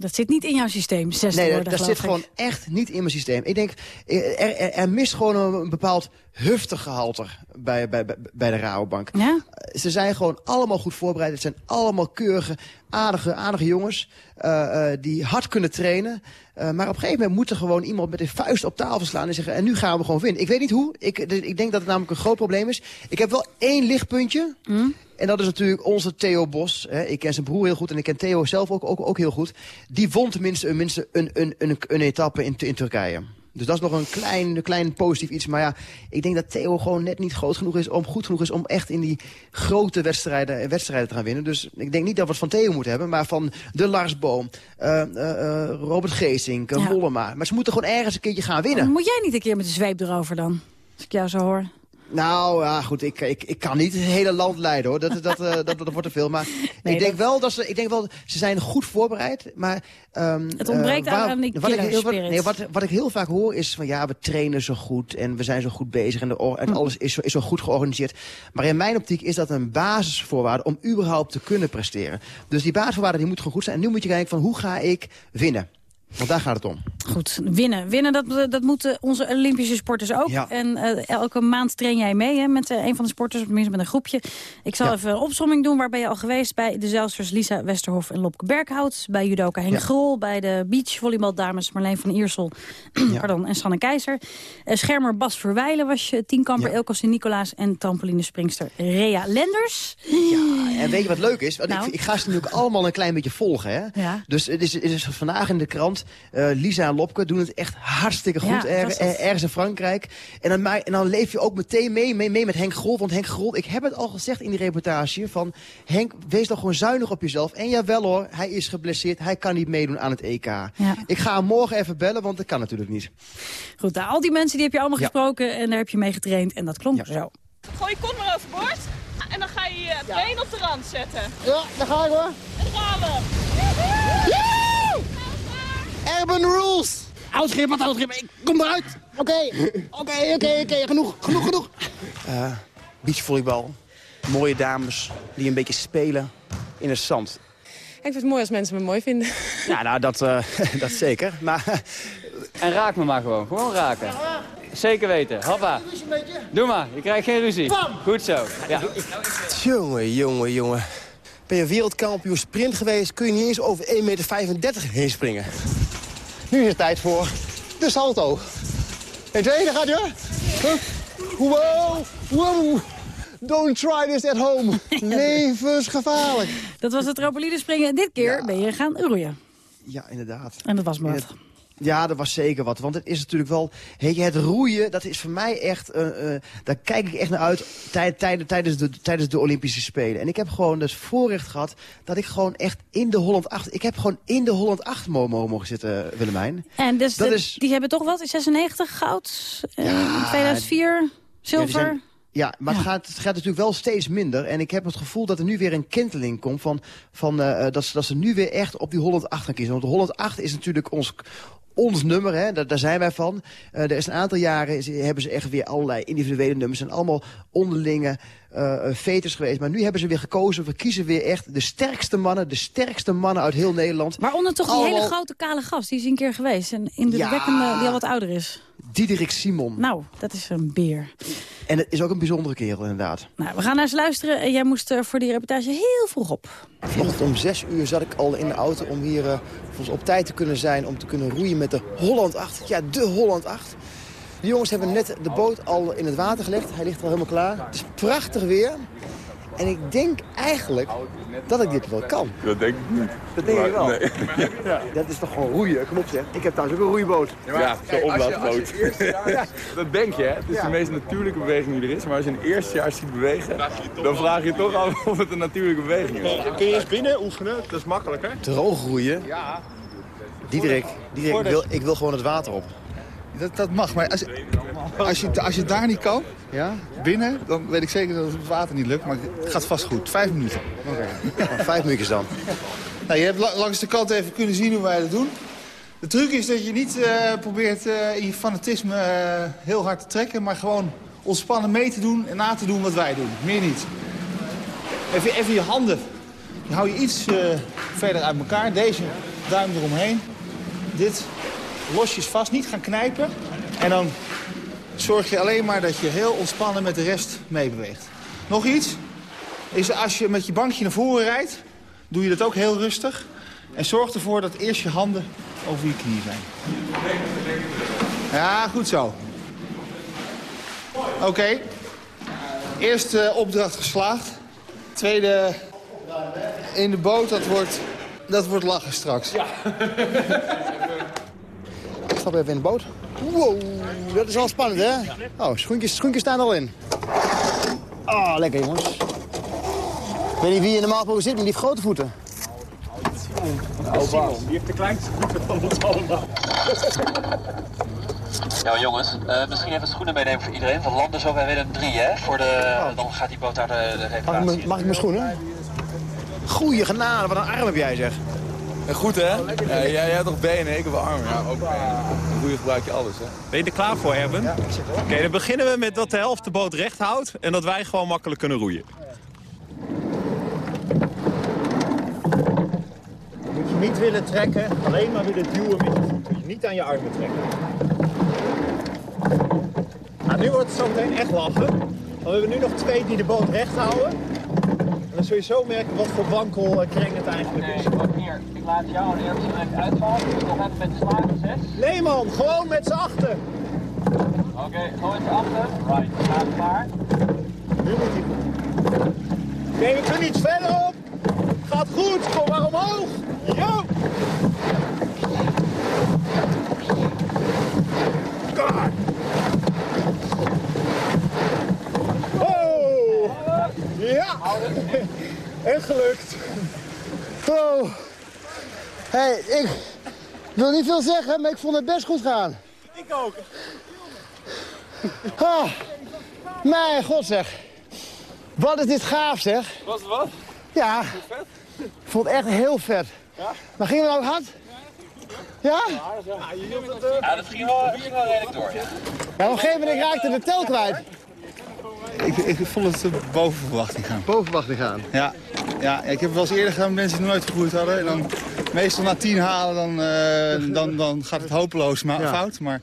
Dat zit niet in jouw systeem, zesde Nee, worden, dat geloof zit ik. gewoon echt niet in mijn systeem. Ik denk, er, er, er mist gewoon een, bepaald huftegehalte bij, bij, bij, bij de Rabobank. Ja? Ze zijn gewoon allemaal goed voorbereid. Het zijn allemaal keurige, aardige, aardige jongens uh, uh, die hard kunnen trainen. Uh, maar op een gegeven moment moet er gewoon iemand met een vuist op tafel slaan en zeggen... en nu gaan we gewoon winnen. Ik weet niet hoe. Ik, ik denk dat het namelijk een groot probleem is. Ik heb wel één lichtpuntje. Mm. En dat is natuurlijk onze Theo Bos. Hè. Ik ken zijn broer heel goed en ik ken Theo zelf ook, ook, ook heel goed. Die won tenminste een, minste een, een, een, een etappe in, in Turkije. Dus dat is nog een klein, een klein positief iets. Maar ja, ik denk dat Theo gewoon net niet groot genoeg is om, goed genoeg is om echt in die grote wedstrijden, wedstrijden te gaan winnen. Dus ik denk niet dat we het van Theo moeten hebben, maar van de Lars Boom, uh, uh, Robert Geesink, Ja. Mollema. Maar ze moeten gewoon ergens een keertje gaan winnen. Moet jij niet een keer met de zweep erover dan? Als ik jou zo hoor. Nou, ja, goed, ik, ik, ik kan niet het hele land leiden, hoor. Dat, dat, dat, dat, dat wordt te veel. Maar ik, denk wel dat ze, ik denk wel, ze zijn goed voorbereid. Maar, um, het ontbreekt uh, waar, aan die wat ik, heel, wat, nee, wat, wat ik heel vaak hoor is van... ja, we trainen zo goed en we zijn zo goed bezig... en, de, en hm. alles is zo, is zo goed georganiseerd. Maar in mijn optiek is dat een basisvoorwaarde... om überhaupt te kunnen presteren. Dus die basisvoorwaarden die moeten gewoon goed zijn. En nu moet je kijken van hoe ga ik winnen. Want daar gaat het om. Goed, winnen. Winnen, dat, dat moeten onze Olympische sporters ook. Ja. En uh, elke maand train jij mee hè, met uh, een van de sporters, tenminste met een groepje. Ik zal even een opzomming doen. Waar ben je al geweest? Bij de zelfsters Lisa Westerhof en Lopke Berghout. Bij judoka Henk ja. Grol. Bij de beachvolleybaldames Marleen van Iersel Pardon, en Sanne Keizer. Uh, schermer Bas Verwijlen was je. Tienkamper Elko Sint-Nicolaas. En trampolinespringster Rea Lenders. Ja, en weet je wat leuk is? Want nou. ik, ik, ga ze natuurlijk allemaal een klein beetje volgen. Hè? Ja. Dus het is, het is vandaag in de krant uh, Lisa en Lopke doen het echt hartstikke goed er, ergens in Frankrijk. En dan, en dan leef je ook meteen mee, mee, mee met Henk Grol. Want Henk Grol, ik heb het al gezegd in die reportage... van Henk, wees toch gewoon zuinig op jezelf. En jawel hoor, hij is geblesseerd. Hij kan niet meedoen aan het EK. Ja. Ik ga hem morgen even bellen, want dat kan natuurlijk niet. Goed, nou, al die mensen die heb je allemaal gesproken... en daar heb je mee getraind. En dat klonk zo. Gooi je kont maar overboord. En dan ga je je been op de rand zetten. Ja, daar ga ik hoor. En dan gaan we. Urban rules! Uitschip, uitschip. Ik kom eruit. Oké, oké, oké, oké. Genoeg, genoeg, genoeg. Uh, beachvolleybal. Mooie dames die een beetje spelen in het zand. Ik vind het mooi als mensen me mooi vinden. Ja, nou, dat, uh, dat zeker. Maar... En raak me maar gewoon. Gewoon raken. Zeker weten. Hoppa. Doe maar. Je krijgt geen ruzie. Goed zo. Ja. Jongen, jongen, jongen. Ben je wereldkampioen sprint geweest... kun je niet eens over 1,35 meter heen springen. Nu is het tijd voor de salto. 1, 2, daar gaat je. Wow, wow. Don't try this at home. Levensgevaarlijk. Dat was het trampolinespringen. Dit keer ja. ben je gaan roeien. Ja, inderdaad. En dat was maar ja, dat was zeker wat. Want het is natuurlijk wel... Je, het roeien, dat is voor mij echt... Uh, uh, daar kijk ik echt naar uit tij, tij, tijdens, de, tijdens de Olympische Spelen. En ik heb gewoon het voorrecht gehad dat ik gewoon echt in de Holland 8... Ik heb gewoon in de Holland 8 mogen zitten, Willemijn. En dus dat de, is, die hebben toch wat? 96 goud? Uh, ja, 2004 zilver? Ja, ja, maar Het, gaat, het gaat natuurlijk wel steeds minder. En ik heb het gevoel dat er nu weer een kenteling komt... Van, van, uh, dat, ze, dat ze nu weer echt op die Holland 8 gaan kiezen. Want de Holland 8 is natuurlijk ons, ons nummer, hè, daar, daar zijn wij van. Uh, er is een aantal jaren hebben ze echt weer allerlei individuele nummers... en allemaal onderlinge veters geweest. Maar nu hebben ze weer gekozen, we kiezen weer echt de sterkste mannen... de sterkste mannen uit heel Nederland. Waaronder toch die hele grote kale gast, die is een keer geweest. En in de ja, wekkende, die al wat ouder is. Diederik Simon. Nou, dat is een beer. En het is ook een bijzondere kerel, inderdaad. Nou, we gaan naar eens luisteren. En jij moest voor die reportage heel vroeg op. Vanochtend om zes uur zat ik al in de auto om hier uh, op tijd te kunnen zijn... om te kunnen roeien met de Holland 8. Ja, de Holland 8. De jongens hebben net de boot al in het water gelegd. Hij ligt al helemaal klaar. Het is prachtig weer. En ik denk eigenlijk dat ik dit wel kan. Dat denk ik niet. Dat denk je wel? Nee. Ja. Dat is toch gewoon roeien? Kom op zeg. Ik heb thuis ook een roeiboot. Ja, zo'n opblaasboot. Ja, dat denk je, hè? Het is ja. de meest natuurlijke beweging die er is. Maar als je een eerste jaar ziet bewegen, dan vraag je toch af of het een natuurlijke beweging is. Kun je eens binnen oefenen? Dat is makkelijker. Droog roeien? Ja. Diederik, Diederik ik, wil, ik wil gewoon het water op. Dat, dat mag, maar als, als, je, als je daar niet kan, ja? binnen, dan weet ik zeker dat het water niet lukt. Maar het gaat vast goed. Vijf minuten. Oké, okay. vijf minuutjes dan. Nou, je hebt langs de kant even kunnen zien hoe wij dat doen. De truc is dat je niet uh, probeert uh, in je fanatisme uh, heel hard te trekken... maar gewoon ontspannen mee te doen en na te doen wat wij doen. Meer niet. Even, even je handen. Je hou je iets verder uit elkaar. Deze duim eromheen. Dit losjes vast, niet gaan knijpen. En dan zorg je alleen maar dat je heel ontspannen met de rest meebeweegt. Nog iets? Is als je met je bankje naar voren rijdt, doe je dat ook heel rustig. En zorg ervoor dat eerst je handen over je knieën zijn. Ja, goed zo. Oké. Eerste opdracht geslaagd. Tweede in de boot, dat wordt, dat wordt lachen straks. Ja. Stap even in de boot. Wow, dat is wel spannend, hè? Oh, schoentjes, schoentjes staan al in. Oh, lekker, jongens. Ik weet niet wie je normaal gesproken zit, maar die heeft grote voeten. Oh, Simon. Die heeft de kleinste voeten van ons allemaal. Ja, maar jongens, eh, misschien even schoenen meenemen voor iedereen. Want landen zo bij Willem 3, hè? Voor de, Dan gaat die boot daar de, de Mag ik, reparatie mijn- mag ik mijn schoenen? Goeie genade, wat een arm heb jij zeg. Goed hè? Ja, jij, jij hebt toch benen, ik heb armen. Ja, ook benen. Een goede gebruik je alles hè. Ben je er klaar voor, Erben? Ja, Oké, dan beginnen we met dat de helft de boot recht houdt... en dat wij gewoon makkelijk kunnen roeien. Moet je niet willen trekken, alleen maar willen duwen met je voeten. Je niet aan je armen trekken. Nou, nu wordt het zo meteen echt lachen. Want we hebben nu nog twee die de boot recht houden. En dan zul je zo merken wat voor wankel kreng het eigenlijk is. Hier, ik laat jou en Erwin direct uitvallen. Nog even met de slagen, zes. Nee man, gewoon met z'n achter. Oké, gewoon met je achter. Right, gaat klaar. Nu moet hij. Nee, we kunnen iets verder op. Gaat goed, kom maar omhoog. Yo! Klaar. Oh! Ja! En gelukt. Oh. Hey, ik wil niet veel zeggen, maar ik vond het best goed gaan. Ik ook. Ah, mijn god zeg. Wat is dit gaaf zeg. Was het wat? Ja, ik vond het echt heel vet. Ja? Maar ging het nou hard? Ja? Ja, je hield het... eh, Ja, dat ging wel, dat ging wel redelijk door, ja. Ja, op een gegeven moment raakte de tel kwijt. Ik, ik vond het boven verwachting gaan. Boven verwachting gaan? Ja. ja, ik heb wel eens eerder gedaan met mensen die nog nooit gegroeid hadden. En dan meestal na tien halen, dan, eh, dan, dan gaat het hopeloos ma- Ja. fout. Maar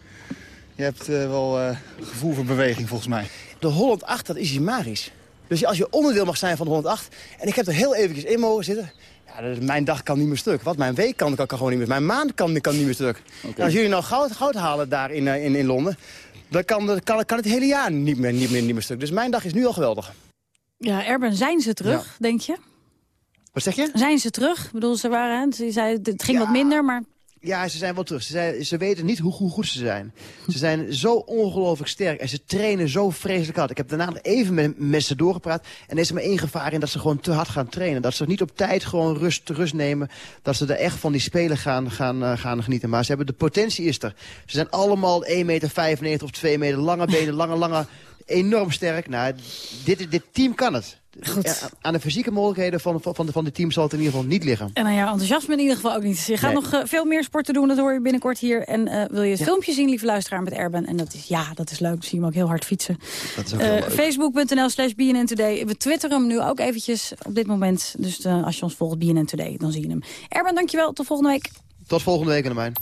je hebt eh, wel eh, gevoel voor beweging volgens mij. De Holland 8, dat is hilarisch. Dus als je onderdeel mag zijn van de Holland 8... en ik heb er heel eventjes in mogen zitten... Ja, mijn dag kan niet meer stuk. Wat mijn week kan, kan, kan gewoon niet meer. Mijn maand kan, kan niet meer stuk. En als jullie nou goud, goud halen daar in, in, in Londen... dan kan, kan, kan het hele jaar niet meer, niet, meer, niet meer stuk. Dus mijn dag is nu al geweldig. Ja, Erben, zijn ze terug, denk je? Wat zeg je? Zijn ze terug? Ik bedoel, ze waren, ze zei, het ging wat minder, maar... Ja, ze zijn wel terug. Ze, ze weten niet hoe, goed ze zijn. Ze zijn zo ongelooflijk sterk en ze trainen zo vreselijk hard. Ik heb daarna even met, met ze doorgepraat. En er is maar één gevaar in dat ze gewoon te hard gaan trainen. Dat ze niet op tijd gewoon rust, rust nemen. Dat ze er echt van die spelen gaan, gaan, eh, gaan genieten. Maar ze hebben de potentie is er. Ze zijn allemaal 1,95 meter of 2 meter. Lange benen, lange, lange. Enorm sterk. Nou, dit, dit team kan het. Ja, aan de fysieke mogelijkheden van, van, van, de, van de team zal het in ieder geval niet liggen. En aan jouw enthousiasme in ieder geval ook niet. Je gaat Nee. nog eh, veel meer sporten doen, dat hoor je binnenkort hier. En eh, wil je het Ja. filmpje zien, lieve luisteraar, met Erben? En dat is, ja, dat is leuk. Zie je hem ook heel hard fietsen. Dat is ook Eh. Facebook.nl slash BNN Today. We twitteren hem nu ook eventjes op dit moment. Dus eh, als je ons volgt, BNN Today, dan zie je hem. Erben, dankjewel. Tot volgende week. Tot volgende week, Annemijn.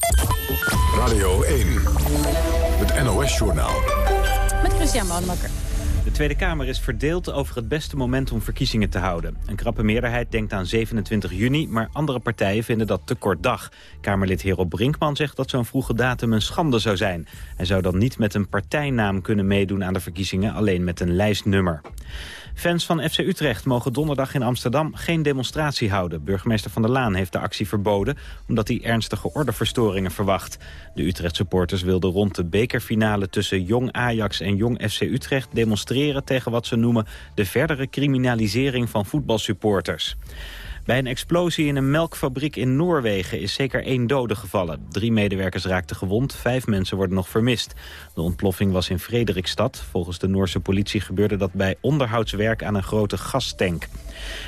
Radio 1. Het NOS-journaal. De Tweede Kamer is verdeeld over het beste moment om verkiezingen te houden. Een krappe meerderheid denkt aan 27 juni, maar andere partijen vinden dat te kort dag. Kamerlid Hero Brinkman zegt dat zo'n vroege datum een schande zou zijn. Hij zou dan niet met een partijnaam kunnen meedoen aan de verkiezingen, alleen met een lijstnummer. Fans van FC Utrecht mogen donderdag in Amsterdam geen demonstratie houden. Burgemeester Van der Laan heeft de actie verboden... omdat hij ernstige ordeverstoringen verwacht. De Utrecht-supporters wilden rond de bekerfinale... tussen Jong Ajax en Jong FC Utrecht demonstreren... tegen wat ze noemen de verdere criminalisering van voetbalsupporters. Bij een explosie in een melkfabriek in Noorwegen is zeker één dode gevallen. Drie medewerkers raakten gewond, vijf mensen worden nog vermist. De ontploffing was in Frederikstad. Volgens de Noorse politie gebeurde dat bij onderhoudswerk aan een grote gastank.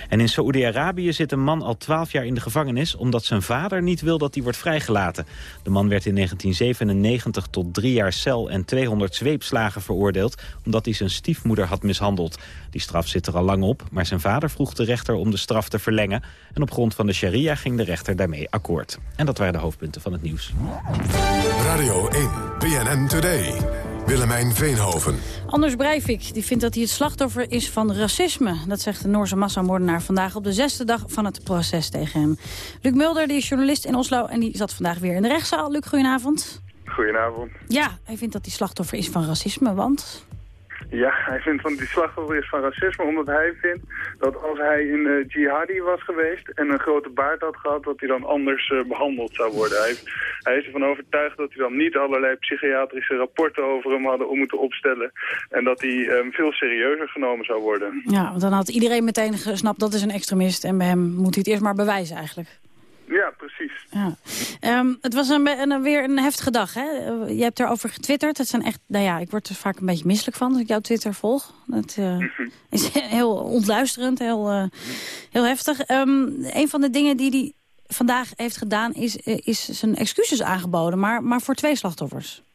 En in Saoedi-Arabië zit een man al twaalf jaar in de gevangenis... omdat zijn vader niet wil dat hij wordt vrijgelaten. De man werd in 1997 tot drie jaar cel en 200 zweepslagen veroordeeld... omdat hij zijn stiefmoeder had mishandeld. Die straf zit er al lang op, maar zijn vader vroeg de rechter om de straf te verlengen... en op grond van de sharia ging de rechter daarmee akkoord. En dat waren de hoofdpunten van het nieuws. Radio 1. BNN Today. Willemijn Veenhoven. Anders Breivik die vindt dat hij het slachtoffer is van racisme. Dat zegt de Noorse massamoordenaar vandaag op de zesde dag van het proces tegen hem. Luc Mulder die is journalist in Oslo en die zat vandaag weer in de rechtszaal. Luc, goedenavond. Goedenavond. Ja, hij vindt dat hij slachtoffer is van racisme, want... Ja, hij vindt van die slachtoffer is van racisme omdat hij vindt dat als hij een eh, jihadi was geweest en een grote baard had gehad, dat hij dan anders eh, behandeld zou worden. Hij, hij is ervan overtuigd dat hij dan niet allerlei psychiatrische rapporten over hem hadden om moeten opstellen en dat hij eh, veel serieuzer genomen zou worden. Ja, want dan had iedereen meteen gesnapt dat is een extremist... en bij hem moet hij het eerst maar bewijzen eigenlijk. Ja, precies. Ja. Ehm, het was een, een- weer een heftige dag, hè? Eh, Je hebt erover getwitterd. Het zijn echt, nou ja, ik word er vaak een beetje misselijk van als ik jouw Twitter volg. Het eh, is heel ontluisterend, heel, eh, heel heftig. Ehm, een van de dingen die hij vandaag heeft gedaan is, eh, is zijn excuses aangeboden, maar, maar voor twee slachtoffers.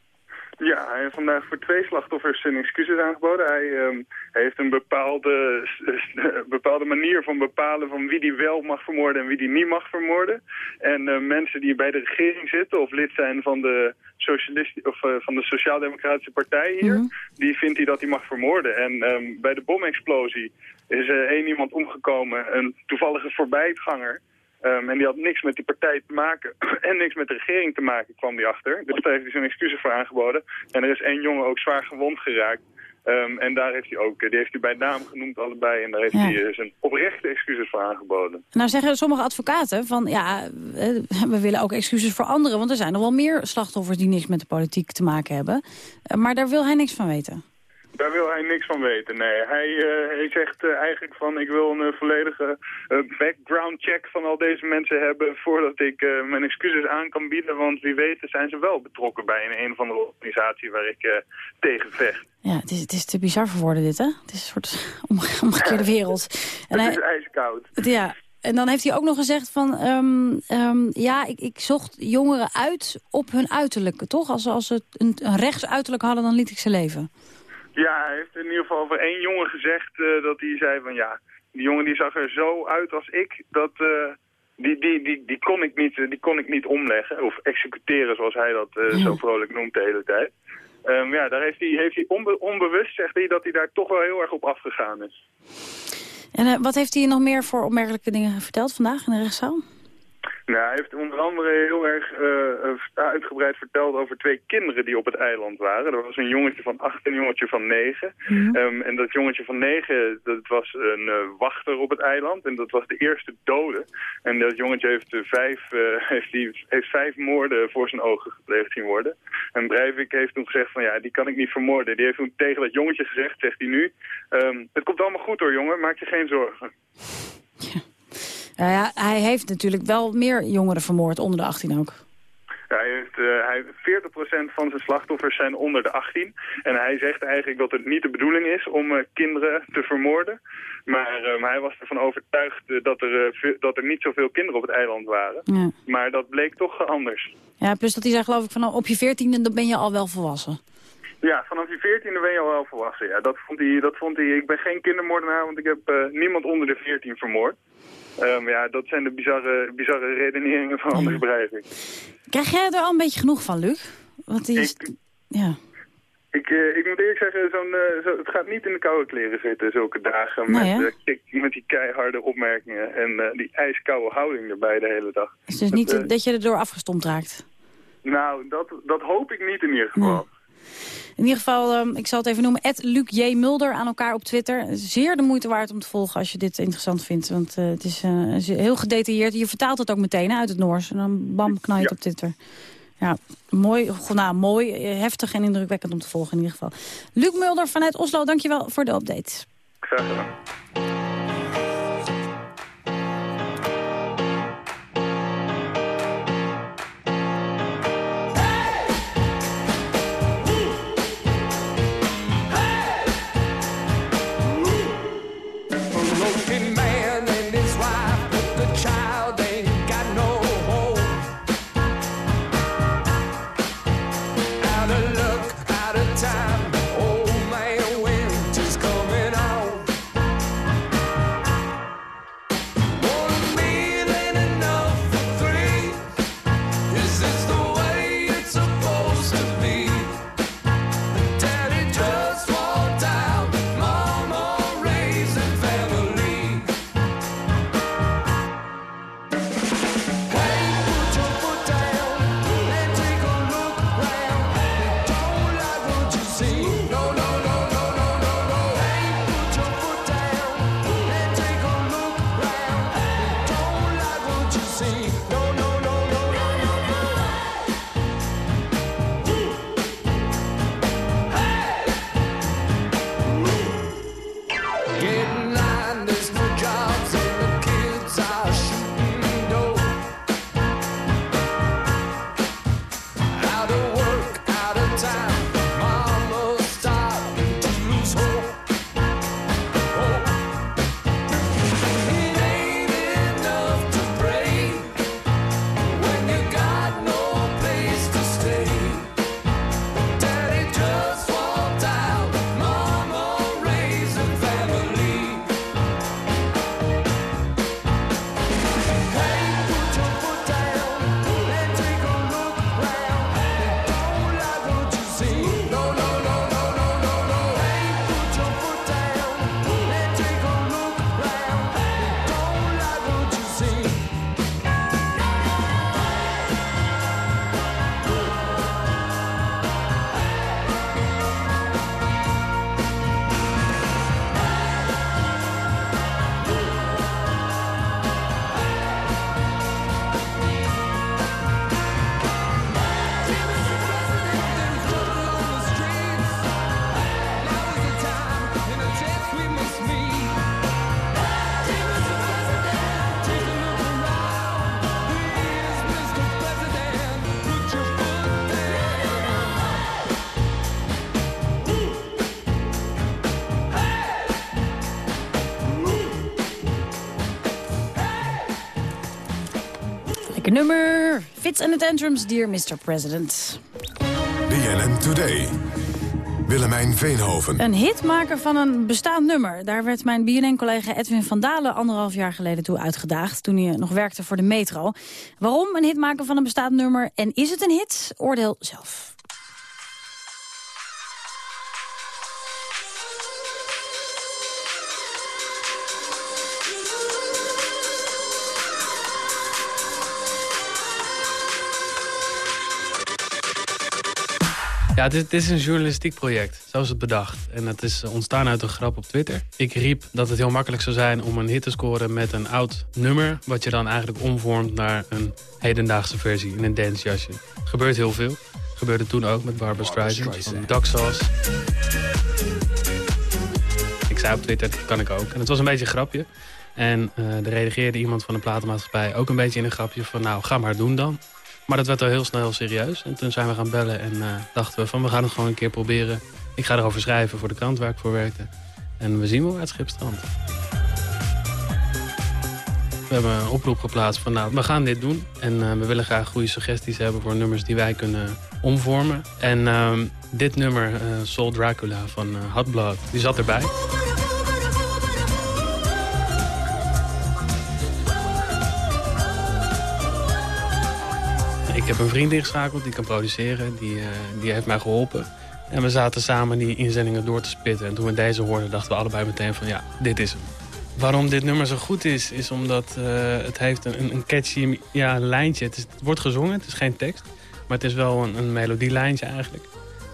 Ja, hij heeft vandaag voor twee slachtoffers zijn excuses aangeboden. Hij, ehm, hij heeft een bepaalde, bepaalde manier van bepalen van wie die wel mag vermoorden en wie die niet mag vermoorden. En eh, mensen die bij de regering zitten of lid zijn van de, socialist of, eh, van de Sociaal-Democratische Partij hier, die vindt hij dat hij mag vermoorden. En ehm, bij de bomexplosie is er één iemand omgekomen, een toevallige voorbijganger. Ehm, en die had niks met die partij te maken en niks met de regering te maken, kwam die achter. Dus daar heeft hij zijn excuses voor aangeboden. En er is één jongen ook zwaar gewond geraakt. Ehm, en daar heeft hij ook, eh, die heeft hij bij naam genoemd allebei. En daar heeft Ja. hij eh, zijn oprechte excuses voor aangeboden. Nou zeggen sommige advocaten van, ja, eh, we willen ook excuses voor anderen, want er zijn nog wel meer slachtoffers die niks met de politiek te maken hebben. Maar daar wil hij niks van weten. Daar wil hij niks van weten, nee. Hij, eh, hij zegt eh, eigenlijk van ik wil een eh, volledige background check van al deze mensen hebben voordat ik mijn excuses aan kan bieden. Want wie weet zijn ze wel betrokken bij een, een of andere organisatie waar ik tegen vecht. Ja, het is, het is te bizar voor woorden dit, hè? Het is een soort omge- omgekeerde wereld. En het hij, is ijskoud. het- ja, en dan heeft hij ook nog gezegd van... ehm, ja, ik, ik zocht jongeren uit op hun uiterlijke, toch? Als, als ze een, een rechtsuiterlijk hadden, dan liet ik ze leven. Ja, hij heeft in ieder geval over één jongen gezegd eh, dat hij zei van ja, die jongen die zag er zo uit als ik, dat eh, die, die, die, die, kon ik niet, eh, die kon ik niet omleggen of executeren zoals hij dat zo vrolijk noemt de hele tijd. Ehm, ja, daar heeft hij, heeft hij onbe- onbewust, zegt hij, dat hij daar toch wel heel erg op afgegaan is. En wat heeft hij nog meer voor opmerkelijke dingen verteld vandaag in de rechtszaal? Nou, hij heeft onder andere heel erg eh, uitgebreid verteld over twee kinderen die op het eiland waren. Er was een jongetje van acht en een jongetje van negen. Ehm, en dat jongetje van negen, dat was een eh, wachter op het eiland. En dat was de eerste dode. En dat jongetje heeft, eh, vijf, heeft, die, heeft vijf moorden voor zijn ogen gepleegd zien worden. En Breivik heeft toen gezegd van ja, die kan ik niet vermoorden. Die heeft toen tegen dat jongetje gezegd, zegt hij nu... ehm, het komt allemaal goed hoor jongen, maak je geen zorgen. Nou ja, hij heeft natuurlijk wel meer jongeren vermoord, onder de 18 ook. Hij heeft, eh, hij, 40% van zijn slachtoffers zijn onder de 18. En hij zegt eigenlijk dat het niet de bedoeling is om eh, kinderen te vermoorden. Maar eh, hij was ervan overtuigd dat, er, dat er niet zoveel kinderen op het eiland waren. Ja. Maar dat bleek toch anders. ja, plus dat hij zei geloof ik van op je veertiende dan ben je al wel volwassen. Ja, vanaf je 14e ben je al wel volwassen. Ja, dat vond hij, dat vond hij. Ik ben geen kindermoordenaar, want ik heb niemand onder de 14 vermoord. Ehm, ja, dat zijn de bizarre, bizarre redeneringen van Anders Breivik. Krijg jij er al een beetje genoeg van, Luc? Want die is... Ja. Ik, eh, ik moet eerlijk zeggen, zo'n, eh, zo, het gaat niet in de koude kleren zitten, zulke dagen. Met, eh, met die keiharde opmerkingen en die ijskoude houding erbij de hele dag. Het is dus Dat, niet eh, dat je erdoor afgestompt raakt. nou, dat, dat hoop ik niet in ieder geval. In ieder geval, ehm, ik zal het even noemen, Ed Luc J. Mulder aan elkaar op Twitter. Zeer de moeite waard om te volgen als je dit interessant vindt. Want eh, het is eh, is heel gedetailleerd. Je vertaalt het ook meteen hè, uit het Noors. En dan bam, knal je het op Twitter. Ja, mooi, nou, mooi, eh, heftig en indrukwekkend om te volgen in ieder geval. Luc Mulder vanuit Oslo, dankjewel voor de update. Graag gedaan. Nummer Fits and the Tantrums, Dear Mr. President. BNN Today. Willemijn Veenhoven. Een hit maken van een bestaand nummer. Daar werd mijn BNN-collega Edwin van Dalen anderhalf jaar geleden toe uitgedaagd... toen hij nog werkte voor de metro. Waarom een hit maken van een bestaand nummer en is het een hit? Oordeel zelf. Ja, dit, is een journalistiek project, zo is het bedacht. En het is ontstaan uit een grap op Twitter. Ik riep dat het heel makkelijk zou zijn om een hit te scoren met een oud nummer... wat je dan eigenlijk omvormt naar een hedendaagse versie in een dancejasje. Gebeurt heel veel. Gebeurde toen ook met Barbara Streisand van Duck Sauce. Ik zei op Twitter, dat kan ik ook. En het was een beetje een grapje. En uh, er reageerde iemand van de platenmaatschappij ook een beetje in een grapje van... nou, ga maar doen dan. Maar dat werd al heel snel serieus. En toen zijn we gaan bellen en uh, dachten we van we gaan het gewoon een keer proberen. Ik ga erover schrijven voor de krant waar ik voor werkte. En we zien wel waar het schip strandt. We hebben een oproep geplaatst van nou, we gaan dit doen. En uh, we willen graag goede suggesties hebben voor nummers die wij kunnen omvormen. En uh, dit nummer, uh, Soul Dracula van Hot Blood, die zat erbij. Ik heb een vriend ingeschakeld die kan produceren. Die, uh, die heeft mij geholpen. En we zaten samen die inzendingen door te spitten. En toen we deze hoorden, dachten we allebei meteen van ja, dit is hem. Waarom dit nummer zo goed is, is omdat uh, het heeft een, een catchy ja, lijntje. Het, is, het, wordt gezongen, het is geen tekst. Maar het is wel een, een melodielijntje eigenlijk.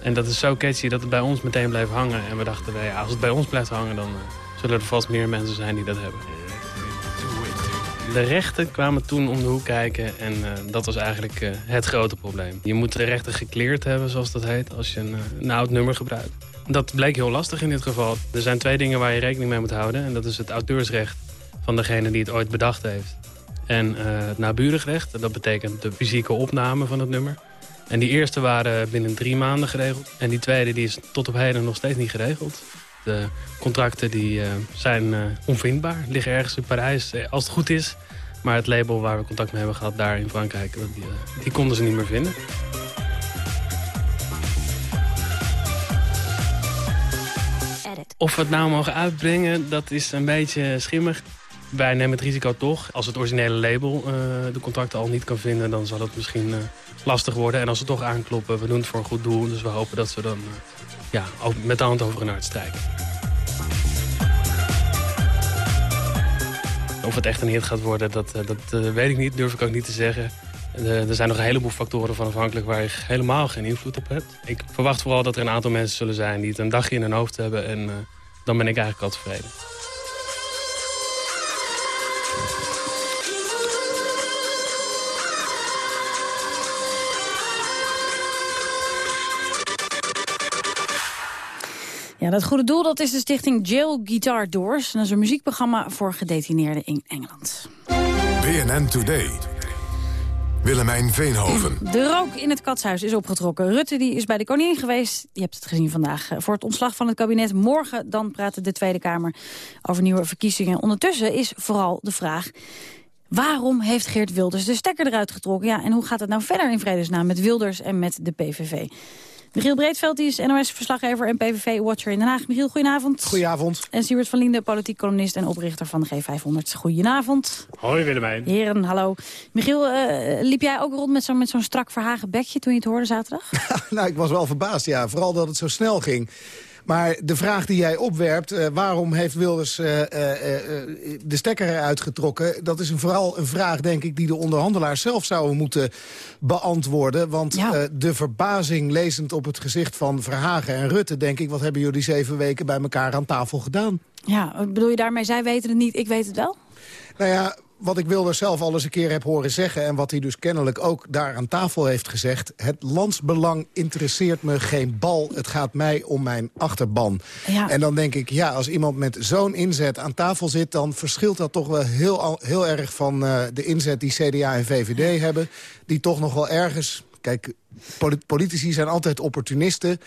En dat is zo catchy dat het bij ons meteen blijft hangen. En we dachten, ja, als het bij ons blijft hangen, dan uh, zullen er vast meer mensen zijn die dat hebben. De rechten kwamen toen om de hoek kijken en uh, dat was eigenlijk uh, het grote probleem. Je moet de rechten gekleerd hebben, zoals dat heet, als je een, uh, een, oud nummer gebruikt. Dat bleek heel lastig in dit geval. Er zijn twee dingen waar je rekening mee moet houden. En dat is het auteursrecht van degene die het ooit bedacht heeft. En het naburig recht, dat betekent de fysieke opname van het nummer. En die eerste waren binnen drie maanden geregeld. En die tweede die is tot op heden nog steeds niet geregeld. De contracten die, uh, zijn uh, onvindbaar, liggen ergens in Parijs, als het goed is. Maar het label waar we contact mee hebben gehad daar in Frankrijk, die, die konden ze niet meer vinden. Edit. Of we het nou mogen uitbrengen, dat is een beetje schimmig. Wij nemen het risico toch. Als het originele label de contracten al niet kan vinden, dan zal het misschien lastig worden. En als ze toch aankloppen, we doen het voor een goed doel. Dus we hopen dat ze dan ja, met de hand over een hart strijken. Of het echt een hit gaat worden, dat, dat uh, weet ik niet, durf ik ook niet te zeggen. Uh, er zijn nog een heleboel factoren van afhankelijk waar je helemaal geen invloed op hebt. Ik verwacht vooral dat er een aantal mensen zullen zijn die het een dagje in hun hoofd hebben en dan ben ik eigenlijk al tevreden. Ja, dat goede doel dat is de stichting Jail Guitar Doors. Dat is een muziekprogramma voor gedetineerden in Engeland. BNN Today. Willemijn Veenhoven. De rook in het katshuis is opgetrokken. Rutte die is bij de koningin geweest. Je hebt het gezien vandaag. Voor het ontslag van het kabinet morgen dan praat de Tweede Kamer over nieuwe verkiezingen. Ondertussen is vooral de vraag... Waarom heeft Geert Wilders de stekker eruit getrokken? Ja, en hoe gaat het nou verder in vredesnaam met Wilders en met de PVV? Michiel Breedveld die is NOS-verslaggever en PVV-watcher in Den Haag. Michiel, goedenavond. Goedenavond. En Siewert van Linden, politiek columnist en oprichter van de G500. Goedenavond. Hoi Willemijn. Heren, hallo. Michiel, uh, liep jij ook rond met zo'n zo'n strak verhagen bekje toen je het hoorde zaterdag? nou, ik was wel verbaasd, ja. Vooral dat het zo snel ging. Maar de vraag die jij opwerpt, uh, waarom heeft Wilders uh, uh, de stekker eruit getrokken... dat is een, vooral een vraag, denk ik, die de onderhandelaars zelf zouden moeten beantwoorden. Want ja. de verbazing lezend op het gezicht van Verhagen en Rutte... denk ik, wat hebben jullie zeven weken bij elkaar aan tafel gedaan? Ja, bedoel je daarmee, zij weten het niet, ik weet het wel? Nou ja, wat ik Wilders zelf al eens een keer heb horen zeggen... en wat hij dus kennelijk ook daar aan tafel heeft gezegd... het landsbelang interesseert me geen bal, het gaat mij om mijn achterban. Ja. En dan denk ik, ja, als iemand met zo'n inzet aan tafel zit... dan verschilt dat toch wel heel, heel erg van uh, de inzet die CDA en VVD hebben... die toch nog wel ergens... Kijk, politici zijn altijd opportunisten...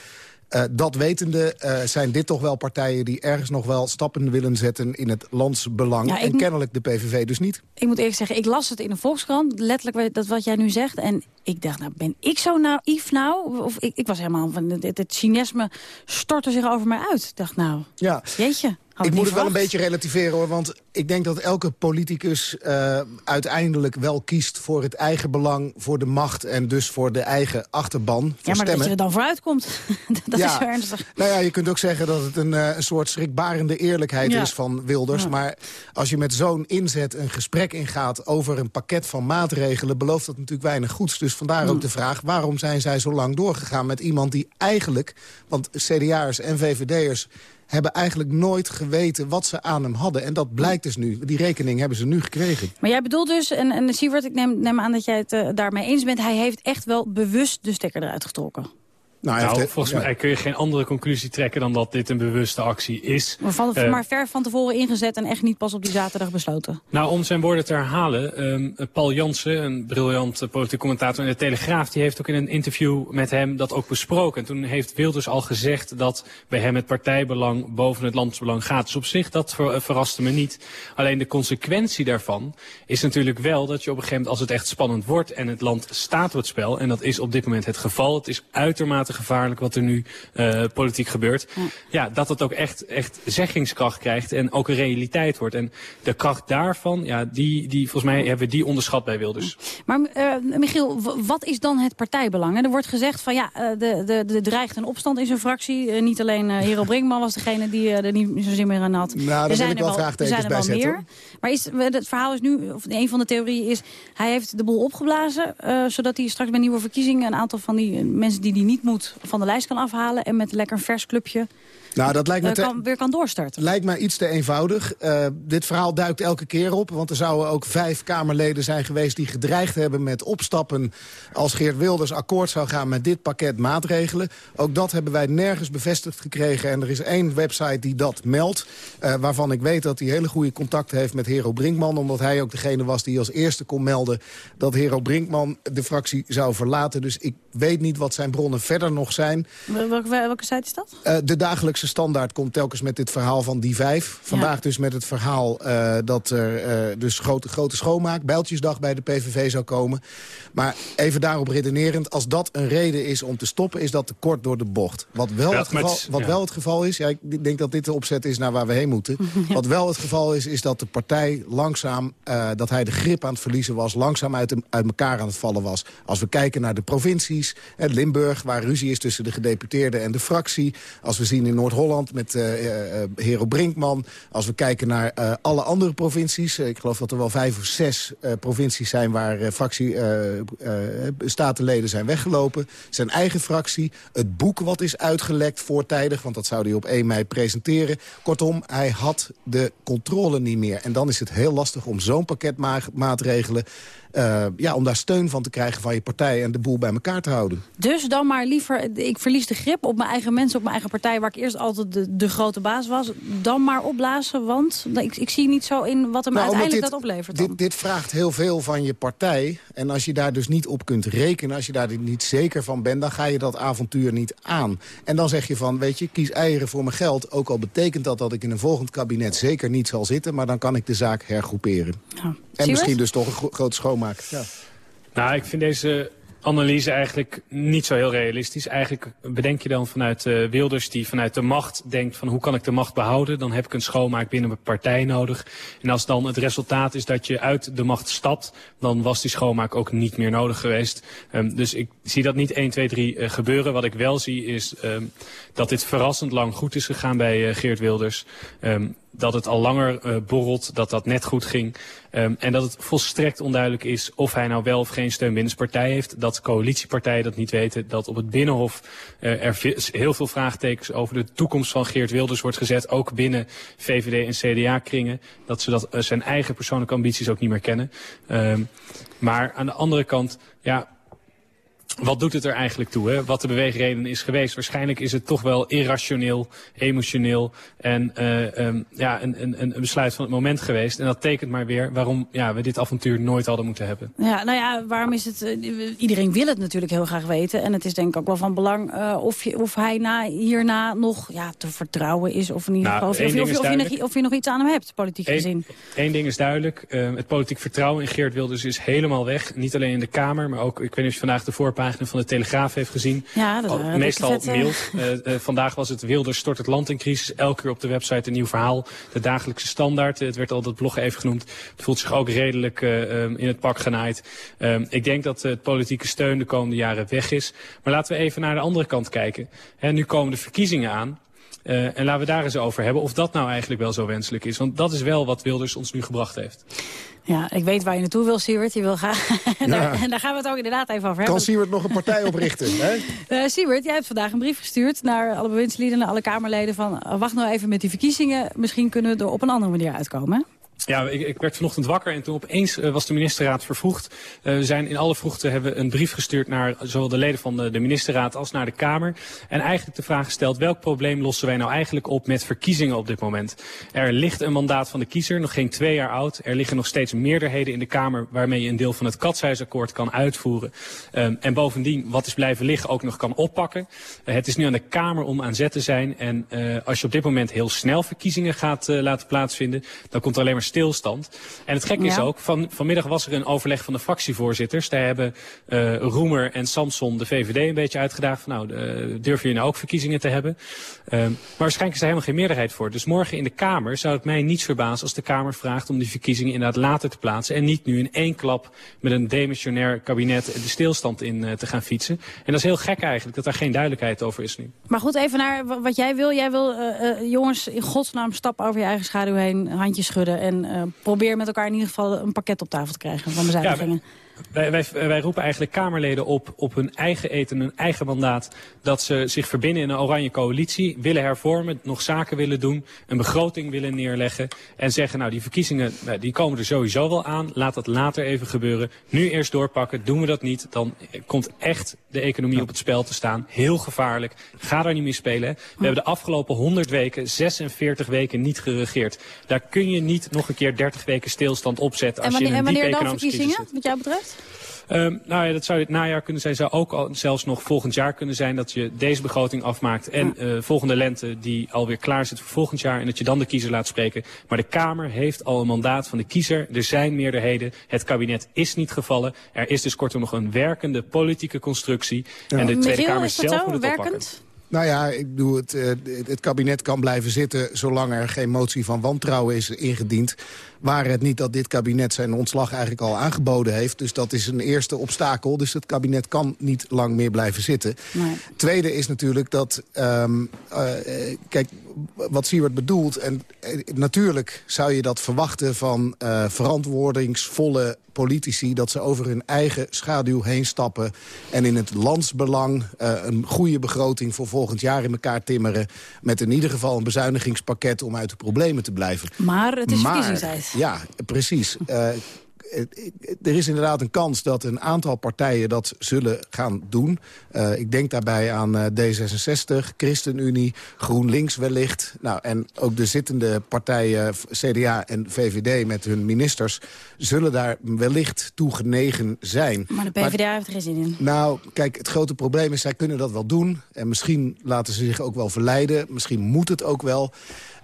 Eh, dat wetende eh, zijn dit toch wel partijen die ergens nog wel stappen willen zetten in het landsbelang. Ja, en moet- kennelijk de PVV dus niet. Ik moet eerlijk zeggen, ik las het in de Volkskrant, letterlijk dat wat jij nu zegt. En ik dacht, nou, ben ik zo naïef nou? Of ik, ik was helemaal van, het, het cynisme stortte zich over mij uit. Ik dacht, nou, Ja. jeetje. Had Ik moet het wel een beetje relativeren hoor. Want ik denk dat elke politicus eh, uiteindelijk wel kiest voor het eigen belang, voor de macht en dus voor de eigen achterban. Voor Ja, maar dat stemmen. je er dan vooruit komt, dat Ja. is ernstig. Nou ja, je kunt ook zeggen dat het een, eh, een soort schrikbarende eerlijkheid Ja. is van Wilders. Ja. Maar als je met zo'n inzet een gesprek ingaat over een pakket van maatregelen... belooft dat natuurlijk weinig goeds. Dus vandaar ook de vraag, waarom zijn zij zo lang doorgegaan met iemand die eigenlijk... want CDA'ers en VVD'ers hebben eigenlijk nooit geweten wat ze aan hem hadden. En dat blijkt dus nu. Die rekening hebben ze nu gekregen. Maar jij bedoelt dus, en, en Siewert, ik neem, neem aan dat jij het eh, daarmee eens bent... hij heeft echt wel bewust de stekker eruit getrokken. Nou, Nou, heeft- volgens ja. mij kun je geen andere conclusie trekken dan dat dit een bewuste actie is. Maar, van, Eh, maar ver van tevoren ingezet en echt niet pas op die zaterdag besloten. Nou, om zijn woorden te herhalen, ehm, Paul Jansen, een briljant eh, politiek commentator in de Telegraaf, die heeft ook in een interview met hem dat ook besproken. En toen heeft Wilders al gezegd dat bij hem het partijbelang boven het landsbelang gaat. Dus op zich, dat ver- eh, verraste me niet. Alleen de consequentie daarvan is natuurlijk wel dat je op een gegeven moment, als het echt spannend wordt en het land staat op het spel, en dat is op dit moment het geval, het is uitermate gevaarlijk wat er nu eh, politiek gebeurt, ja, dat het ook echt, echt zeggingskracht krijgt en ook een realiteit wordt. En de kracht daarvan, ja, die, die, volgens mij hebben we die onderschat bij Wilders. Maar eh, Michiel, wat is dan het partijbelang? En er wordt gezegd van ja, eh, de, de, de dreigt een opstand in zijn fractie. Niet alleen eh Hero Brinkman was degene die eh, er niet zo zin meer aan had. Nou, daar er zijn ik er wel er vraagtekens zijn er bij wel zetten, meer. Maar is, het verhaal is nu, of een van de theorieën is, hij heeft de boel opgeblazen. eh, zodat hij straks bij nieuwe verkiezingen een aantal van die mensen die hij niet moet van de lijst kan afhalen. En met lekker een vers clubje Nou, dat lijkt me eh, te- kan, weer kan doorstarten. Lijkt mij iets te eenvoudig. Eh, dit verhaal duikt elke keer op. Want er zouden ook vijf Kamerleden zijn geweest... die gedreigd hebben met opstappen... als Geert Wilders akkoord zou gaan met dit pakket maatregelen. Ook dat hebben wij nergens bevestigd gekregen. En er is één website die dat meldt. eh, waarvan ik weet dat hij hele goede contacten heeft met Hero Brinkman. Omdat hij ook degene was die als eerste kon melden... dat Hero Brinkman de fractie zou verlaten. Dus ik weet niet wat zijn bronnen verder nog zijn. Wel- Welke, welke site is dat? Eh, de dagelijkse standaard komt telkens met dit verhaal van die vijf. Vandaag dus met het verhaal eh, dat er eh, dus grote, grote schoonmaak, bijltjesdag bij de PVV zou komen. Maar even daarop redenerend, als dat een reden is om te stoppen, is dat te kort door de bocht. Wat wel, Ja, het, geval, wat ja. wel het geval is, ja, ik denk dat dit de opzet is naar waar we heen moeten. Wat wel het geval is, is dat de partij langzaam, eh, dat hij de grip aan het verliezen was, langzaam uit, de- uit elkaar aan het vallen was. Als we kijken naar de provincies, eh, Limburg, waar ruzie is tussen de gedeputeerden en de fractie. Als we zien in Noord-Holland met eh eh, eh, Hero Brinkman. Als we kijken naar alle andere provincies. ik geloof dat er wel vijf of zes provincies zijn waar fractie statenleden zijn weggelopen. Zijn eigen fractie. Het boek wat is uitgelekt voortijdig, want dat zou hij op 1 mei presenteren. Kortom, hij had de controle niet meer. En dan is het heel lastig om zo'n pakket ma maatregelen... ja, om daar steun van te krijgen van je partij en de boel bij elkaar te houden. Dus dan maar liever, ik verlies de grip op mijn eigen mensen, op mijn eigen partij... waar ik eerst altijd de, de grote baas was. Dan maar opblazen, want ik, ik zie niet zo in wat hem Nou, uiteindelijk dit- dat oplevert. Dan. Dit, dit vraagt heel veel van je partij. En als je daar dus niet op kunt rekenen, als je daar niet zeker van bent... dan ga je dat avontuur niet aan. En dan zeg je van, weet je, kies eieren voor mijn geld. Ook al betekent dat dat ik in een volgend kabinet zeker niet zal zitten... maar dan kan ik de zaak hergroeperen. En misschien dus toch een gro- grote schoonmaak. Ja. Nou, ik vind deze analyse eigenlijk niet zo heel realistisch. Eigenlijk bedenk je dan vanuit eh, Wilders die vanuit de macht denkt van hoe kan ik de macht behouden? Dan heb ik een schoonmaak binnen mijn partij nodig. En als dan het resultaat is dat je uit de macht stapt, dan was die schoonmaak ook niet meer nodig geweest. Ehm, dus ik zie dat niet 1, 2, 3 eh, gebeuren. Wat ik wel zie is ehm, dat dit verrassend lang goed is gegaan bij eh, Geert Wilders. Ehm, dat het al langer eh, borrelt, dat dat net goed ging. Ehm, en dat het volstrekt onduidelijk is of hij nou wel of geen steun binnen zijn partij heeft. Dat coalitiepartijen dat niet weten. Dat op het Binnenhof eh, er heel veel vraagtekens over de toekomst van Geert Wilders wordt gezet. Ook binnen VVD en CDA-kringen. Dat ze dat, zijn eigen persoonlijke ambities ook niet meer kennen. Maar aan de andere kant, ja, wat doet het er eigenlijk toe? Hè? Wat de beweegreden is geweest? Waarschijnlijk is het toch wel irrationeel, emotioneel en uh, um, ja, een, een, een besluit van het moment geweest. En dat tekent maar weer waarom ja, we dit avontuur nooit hadden moeten hebben. Ja, nou ja, waarom is het... Uh, iedereen wil het natuurlijk heel graag weten. En het is denk ik ook wel van belang uh, of, je, of hij na, hierna nog ja, te vertrouwen is. Of in ieder geval nou, of, of, je nog, of je nog iets aan hem hebt, politiek Eén, gezien. Eén ding is duidelijk. het politiek vertrouwen in Geert Wilders is helemaal weg. Niet alleen in de Kamer, maar ook, ik weet niet of je vandaag de voorpagina van de Telegraaf heeft gezien. Ja, dat oh, Meestal mild. Uh, uh, vandaag was het Wilders stort het land in crisis. Elke keer op de website een nieuw verhaal. De dagelijkse standaard. Het werd al dat blog even genoemd. Het voelt zich ook redelijk um, in het pak genaaid. Um, ik denk dat het politieke steun de komende jaren weg is. Maar laten we even naar de andere kant kijken. He, nu komen de verkiezingen aan. Uh, en laten we daar eens over hebben of dat nou eigenlijk wel zo wenselijk is. Want dat is wel wat Wilders ons nu gebracht heeft. Ja, ik weet waar je naartoe wil, Siewert. Je wil graag... en, daar, gaan we het ook inderdaad even over hebben. Kan Siewert nog een partij oprichten? hè? Uh, Siewert, jij hebt vandaag een brief gestuurd naar alle bewindslieden... naar alle Kamerleden van uh, wacht nou even met die verkiezingen. Misschien kunnen we er op een andere manier uitkomen, hè? Ja, ik, ik, werd vanochtend wakker en toen opeens uh, was de ministerraad vervroegd. Uh, we zijn in alle vroegte hebben een brief gestuurd naar zowel de leden van de, de, ministerraad als naar de Kamer. En eigenlijk de vraag gesteld, welk probleem lossen wij nou eigenlijk op met verkiezingen op dit moment? Er ligt een mandaat van de kiezer, nog geen twee jaar oud. Er liggen nog steeds meerderheden in de Kamer waarmee je een deel van het katshuisakkoord kan uitvoeren. Um, en bovendien, wat is blijven liggen, ook nog kan oppakken. Uh, het is nu aan de Kamer om aan zet te zijn. En als je op dit moment heel snel verkiezingen gaat laten plaatsvinden, dan komt er alleen maar stilstand. En het gekke ja. is ook, van, vanmiddag was er een overleg van de fractievoorzitters. Daar hebben uh, Roemer en Samson de VVD een beetje uitgedaagd van nou, uh, durven jullie nou ook verkiezingen te hebben? Uh, maar waarschijnlijk is er helemaal geen meerderheid voor. Dus morgen in de Kamer zou het mij niets verbazen als de Kamer vraagt om die verkiezingen inderdaad later te plaatsen. En niet nu in één klap met een demissionair kabinet de stilstand in uh, te gaan fietsen. En dat is heel gek eigenlijk, dat daar geen duidelijkheid over is nu. Maar goed, even naar wat jij wil. Jij wil, jongens, in godsnaam stap over je eigen schaduw heen, handjes schudden en uh, probeer met elkaar in ieder geval een pakket op tafel te krijgen van bezuinigingen. Ja, wij, wij, wij, roepen eigenlijk Kamerleden op, op hun eigen eten, hun eigen mandaat... dat ze zich verbinden in een oranje coalitie, willen hervormen, nog zaken willen doen... een begroting willen neerleggen en zeggen... nou, die verkiezingen die komen er sowieso wel aan, laat dat later even gebeuren. Nu eerst doorpakken, doen we dat niet, dan komt echt de economie op het spel te staan. Heel gevaarlijk, ga daar niet mee spelen. We hebben de afgelopen 100 weken, 46 weken niet geregeerd. Daar kun je niet nog een keer 30 weken stilstand opzetten... als en wanneer, je in een en diepe economische verkiezingen, wat jou betreft? Um, nou ja, dat zou dit najaar kunnen zijn. Zou ook al, zelfs nog volgend jaar kunnen zijn dat je deze begroting afmaakt. En uh, volgende lente die alweer klaar zit voor volgend jaar. En dat je dan de kiezer laat spreken. Maar de Kamer heeft al een mandaat van de kiezer. Er zijn meerderheden. Het kabinet is niet gevallen. Er is dus kortom nog een werkende politieke constructie. Ja. En de Tweede Michiel, Kamer zelf zo? moet het Werkend? oppakken. Nou ja, ik bedoel, het, uh, het kabinet kan blijven zitten zolang er geen motie van wantrouwen is ingediend. Waar het niet dat dit kabinet zijn ontslag eigenlijk al aangeboden heeft. Dus dat is een eerste obstakel. Dus het kabinet kan niet lang meer blijven zitten. Nee. Tweede is natuurlijk dat, um, uh, kijk, wat Siewert bedoelt... en uh, natuurlijk zou je dat verwachten van uh, verantwoordingsvolle politici... dat ze over hun eigen schaduw heen stappen... en in het landsbelang een goede begroting voor volgend jaar in elkaar timmeren... met in ieder geval een bezuinigingspakket om uit de problemen te blijven. Maar het is Maar- verkiezingstijd. Ja, precies. Uh, er is inderdaad een kans dat een aantal partijen dat zullen gaan doen. Uh, ik denk daarbij aan uh, D66, ChristenUnie, GroenLinks wellicht. Nou, en ook de zittende partijen CDA en VVD met hun ministers... zullen daar wellicht toe genegen zijn. Maar de PvdA heeft er geen zin in. Nou, kijk, het grote probleem is, zij kunnen dat wel doen. En misschien laten ze zich ook wel verleiden. Misschien moet het ook wel.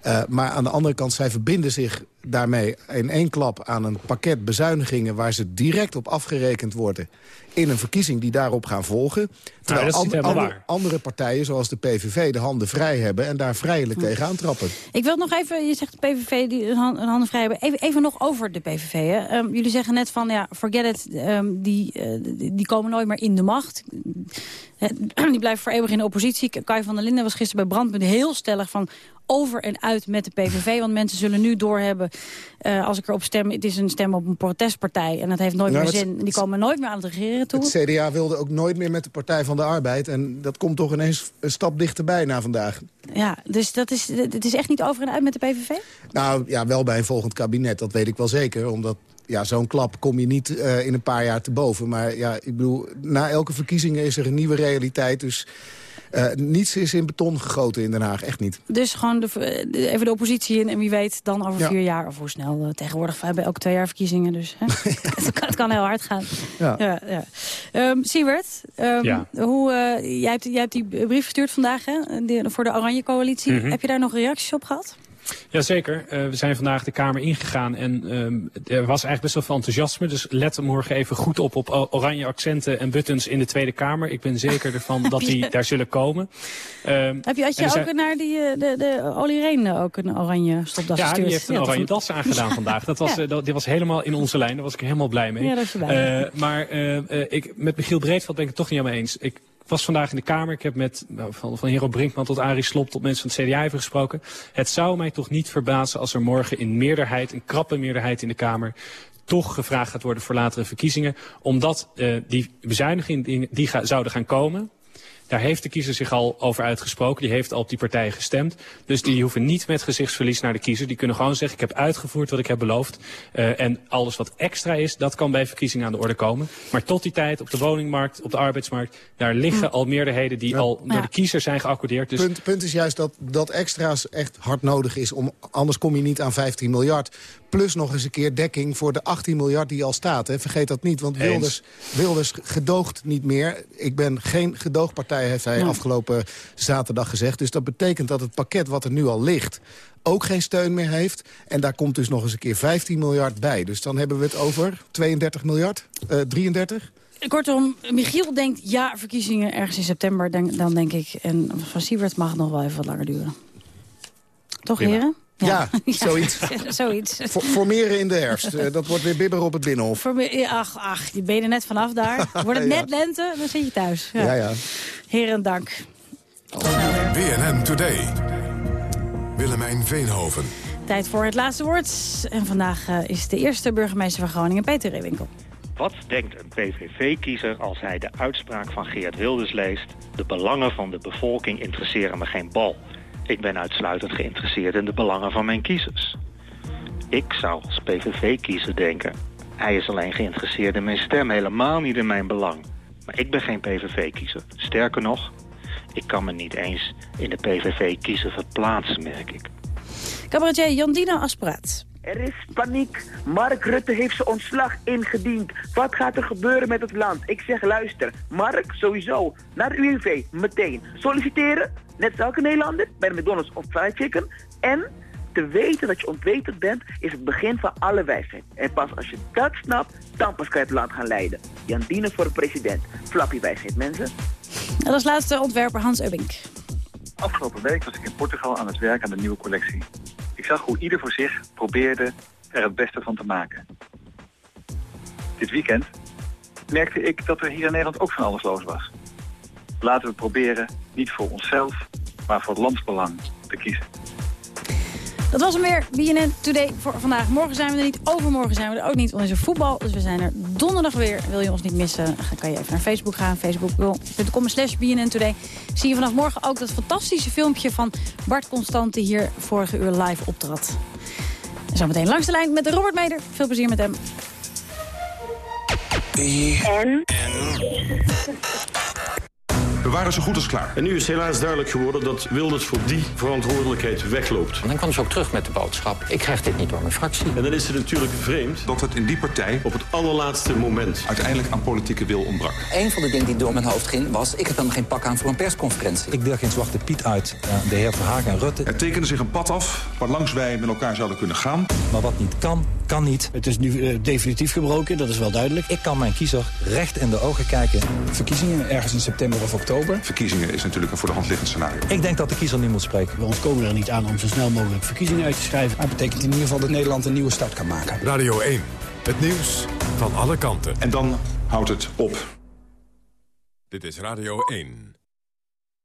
Uh, maar aan de andere kant, zij verbinden zich daarmee in één klap aan een pakket bezuinigingen... waar ze direct op afgerekend worden in een verkiezing die daarop gaan volgen. Terwijl niet an- helemaal andere, andere partijen, zoals de PVV, de handen vrij hebben... en daar vrijelijk tegen aantrappen. Ik wil nog even, je zegt de PVV die handen vrij hebben. Even, even nog over de PVV. Hè. Um, jullie zeggen net van, ja, forget it, um, die, uh, die komen nooit meer in de macht. Die blijven voor eeuwig in de oppositie. Kai van der Linden was gisteren bij Brandpunt heel stellig van over en uit met de PVV. Want mensen zullen nu doorhebben, uh, als ik erop stem... het is een stem op een protestpartij en dat heeft nooit Nou, meer zin. Die komen nooit meer aan het regeren toe. Het CDA wilde ook nooit meer met de Partij van de Arbeid. En dat komt toch ineens een stap dichterbij na vandaag. Ja, dus dat is, het is echt niet over en uit met de PVV? Nou ja, wel bij een volgend kabinet, dat weet ik wel zeker. Omdat ja, zo'n klap kom je niet eh, in een paar jaar te boven. Maar ja, ik bedoel, na elke verkiezingen is er een nieuwe realiteit. Dus eh, niets is in beton gegoten in Den Haag, echt niet. Dus gewoon de, de- even de oppositie in en wie weet dan over Ja. vier jaar of hoe snel. eh, tegenwoordig we hebben elke twee jaar verkiezingen, dus hè? het, kan, het kan heel hard gaan. Ja. ja, ja. Ehm, Siewert, ehm, Ja. hoe, eh, jij, hebt, jij hebt die brief gestuurd vandaag hè, voor de Oranje Coalitie. Mhm. Heb je daar nog reacties op gehad? Jazeker, uh, we zijn vandaag de Kamer ingegaan en um, er was eigenlijk best wel veel enthousiasme. Dus let morgen even goed op op oranje accenten en buttons in de Tweede Kamer. Ik ben zeker ervan dat die daar zullen komen. Um, Heb je, had je ook zijn... naar die, eh, de, de Olly Reen ook een oranje stopdas ja, gestuurd? die heeft een oranje das aangedaan vandaag. Dat was, Ja. uh, dat, die was helemaal in onze lijn, daar was ik helemaal blij mee. Ja, dat is. Uh, maar ik, met Michiel Breedveld ben ik het toch niet helemaal eens. Ik was vandaag in de Kamer. Ik heb met nou, van, van Hero Brinkman tot Arie Slob tot mensen van het CDA even gesproken. Het zou mij toch niet verbazen als er morgen in meerderheid, een krappe meerderheid in de Kamer toch gevraagd gaat worden voor latere verkiezingen. Omdat uh, die bezuinigingen die zouden gaan komen, daar heeft de kiezer zich al over uitgesproken. Die heeft al op die partijen gestemd. Dus die hoeven niet met gezichtsverlies naar de kiezer. Die kunnen gewoon zeggen, ik heb uitgevoerd wat ik heb beloofd. Uh, en alles wat extra is, dat kan bij verkiezingen aan de orde komen. Maar tot die tijd, op de woningmarkt, op de arbeidsmarkt... daar liggen hm. al meerderheden die ja. al door de kiezer zijn geaccordeerd. Dus... Punt, punt is juist dat, dat extra's echt hard nodig is. Om, anders kom je niet aan 15 miljard. Plus nog eens een keer dekking voor de 18 miljard die al staat. Hè. Vergeet dat niet, want Wilders, Wilders gedoogt niet meer. Ik ben geen gedoogpartij, heeft hij afgelopen zaterdag gezegd. Dus dat betekent dat het pakket wat er nu al ligt ook geen steun meer heeft. En daar komt dus nog eens een keer 15 miljard bij. Dus dan hebben we het over 32 miljard, uh, 33... Kortom, Michiel denkt ja, verkiezingen ergens in september, denk, dan denk ik. En van Sievert mag nog wel even wat langer duren. Toch, Prima. heren? Ja, ja, zoiets. zoiets. For, formeren in de herfst. Uh, dat wordt weer bibber op het Binnenhof. Forme ach, ach, die benen net vanaf daar. Wordt het ja. net lente, dan zit je thuis. Ja, ja. ja. Heren, dank. BNN Today. Willemijn Veenhoven. Tijd voor het laatste woord. En vandaag uh, is de eerste burgemeester van Groningen, Peter Reewinkel. Wat denkt een PVV-kiezer als hij de uitspraak van Geert Wilders leest... de belangen van de bevolking interesseren me geen bal. Ik ben uitsluitend geïnteresseerd in de belangen van mijn kiezers. Ik zou als PVV-kiezer denken... hij is alleen geïnteresseerd in mijn stem, helemaal niet in mijn belang. Maar ik ben geen PVV-kiezer. Sterker nog, ik kan me niet eens in de PVV-kiezer verplaatsen, merk ik. Cabaretier Jandina Aspraat. Er is paniek. Mark Rutte heeft zijn ontslag ingediend. Wat gaat er gebeuren met het land? Ik zeg luister, Mark sowieso naar de UWV meteen solliciteren. Net als elke Nederlander bij de McDonald's of Fried Chicken. En te weten dat je ontwetend bent is het begin van alle wijsheid. En pas als je dat snapt, dan pas kan je het land gaan leiden. Jan Dienen voor de president. Flappie wijsheid mensen. En als laatste ontwerper Hans Ubbink. Afgelopen week was ik in Portugal aan het werk aan de nieuwe collectie. Ik zag hoe ieder voor zich probeerde er het beste van te maken. Dit weekend merkte ik dat er hier in Nederland ook van alles los was. Laten we proberen niet voor onszelf, maar voor het landsbelang te kiezen. Dat was hem weer, BNN Today voor vandaag. Morgen zijn we er niet, overmorgen zijn we er ook niet, want is er voetbal. Dus we zijn er donderdag weer. Wil je ons niet missen, dan kan je even naar Facebook gaan. Facebook.com slash BNN Today. Zie je vanaf morgen ook dat fantastische filmpje van Bart Constant... die hier vorige uur live optrad. En zometeen langs de lijn met Robert Meder. Veel plezier met hem. En? We waren zo goed als klaar. En nu is helaas duidelijk geworden dat Wilders voor die verantwoordelijkheid wegloopt. En dan kwam ze ook terug met de boodschap. Ik krijg dit niet door mijn fractie. En dan is het natuurlijk vreemd dat het in die partij op het allerlaatste moment uiteindelijk aan politieke wil ontbrak. Een van de dingen die door mijn hoofd ging was... ik heb dan geen pak aan voor een persconferentie. Ik deel geen zwarte piet uit aan de heer Verhagen en Rutte. Er tekende zich een pad af waarlangs wij met elkaar zouden kunnen gaan. Maar wat niet kan, kan niet. Het is nu uh, definitief gebroken, dat is wel duidelijk. Ik kan mijn kiezer recht in de ogen kijken. Verkiezingen ergens in september of oktober. Verkiezingen is natuurlijk een voor de hand liggend scenario. Ik denk dat de kiezer niet moet spreken. We ontkomen er niet aan om zo snel mogelijk verkiezingen uit te schrijven. Maar dat betekent in ieder geval dat Nederland een nieuwe start kan maken. Radio 1, het nieuws van alle kanten. En dan houdt het op. Dit is Radio 1.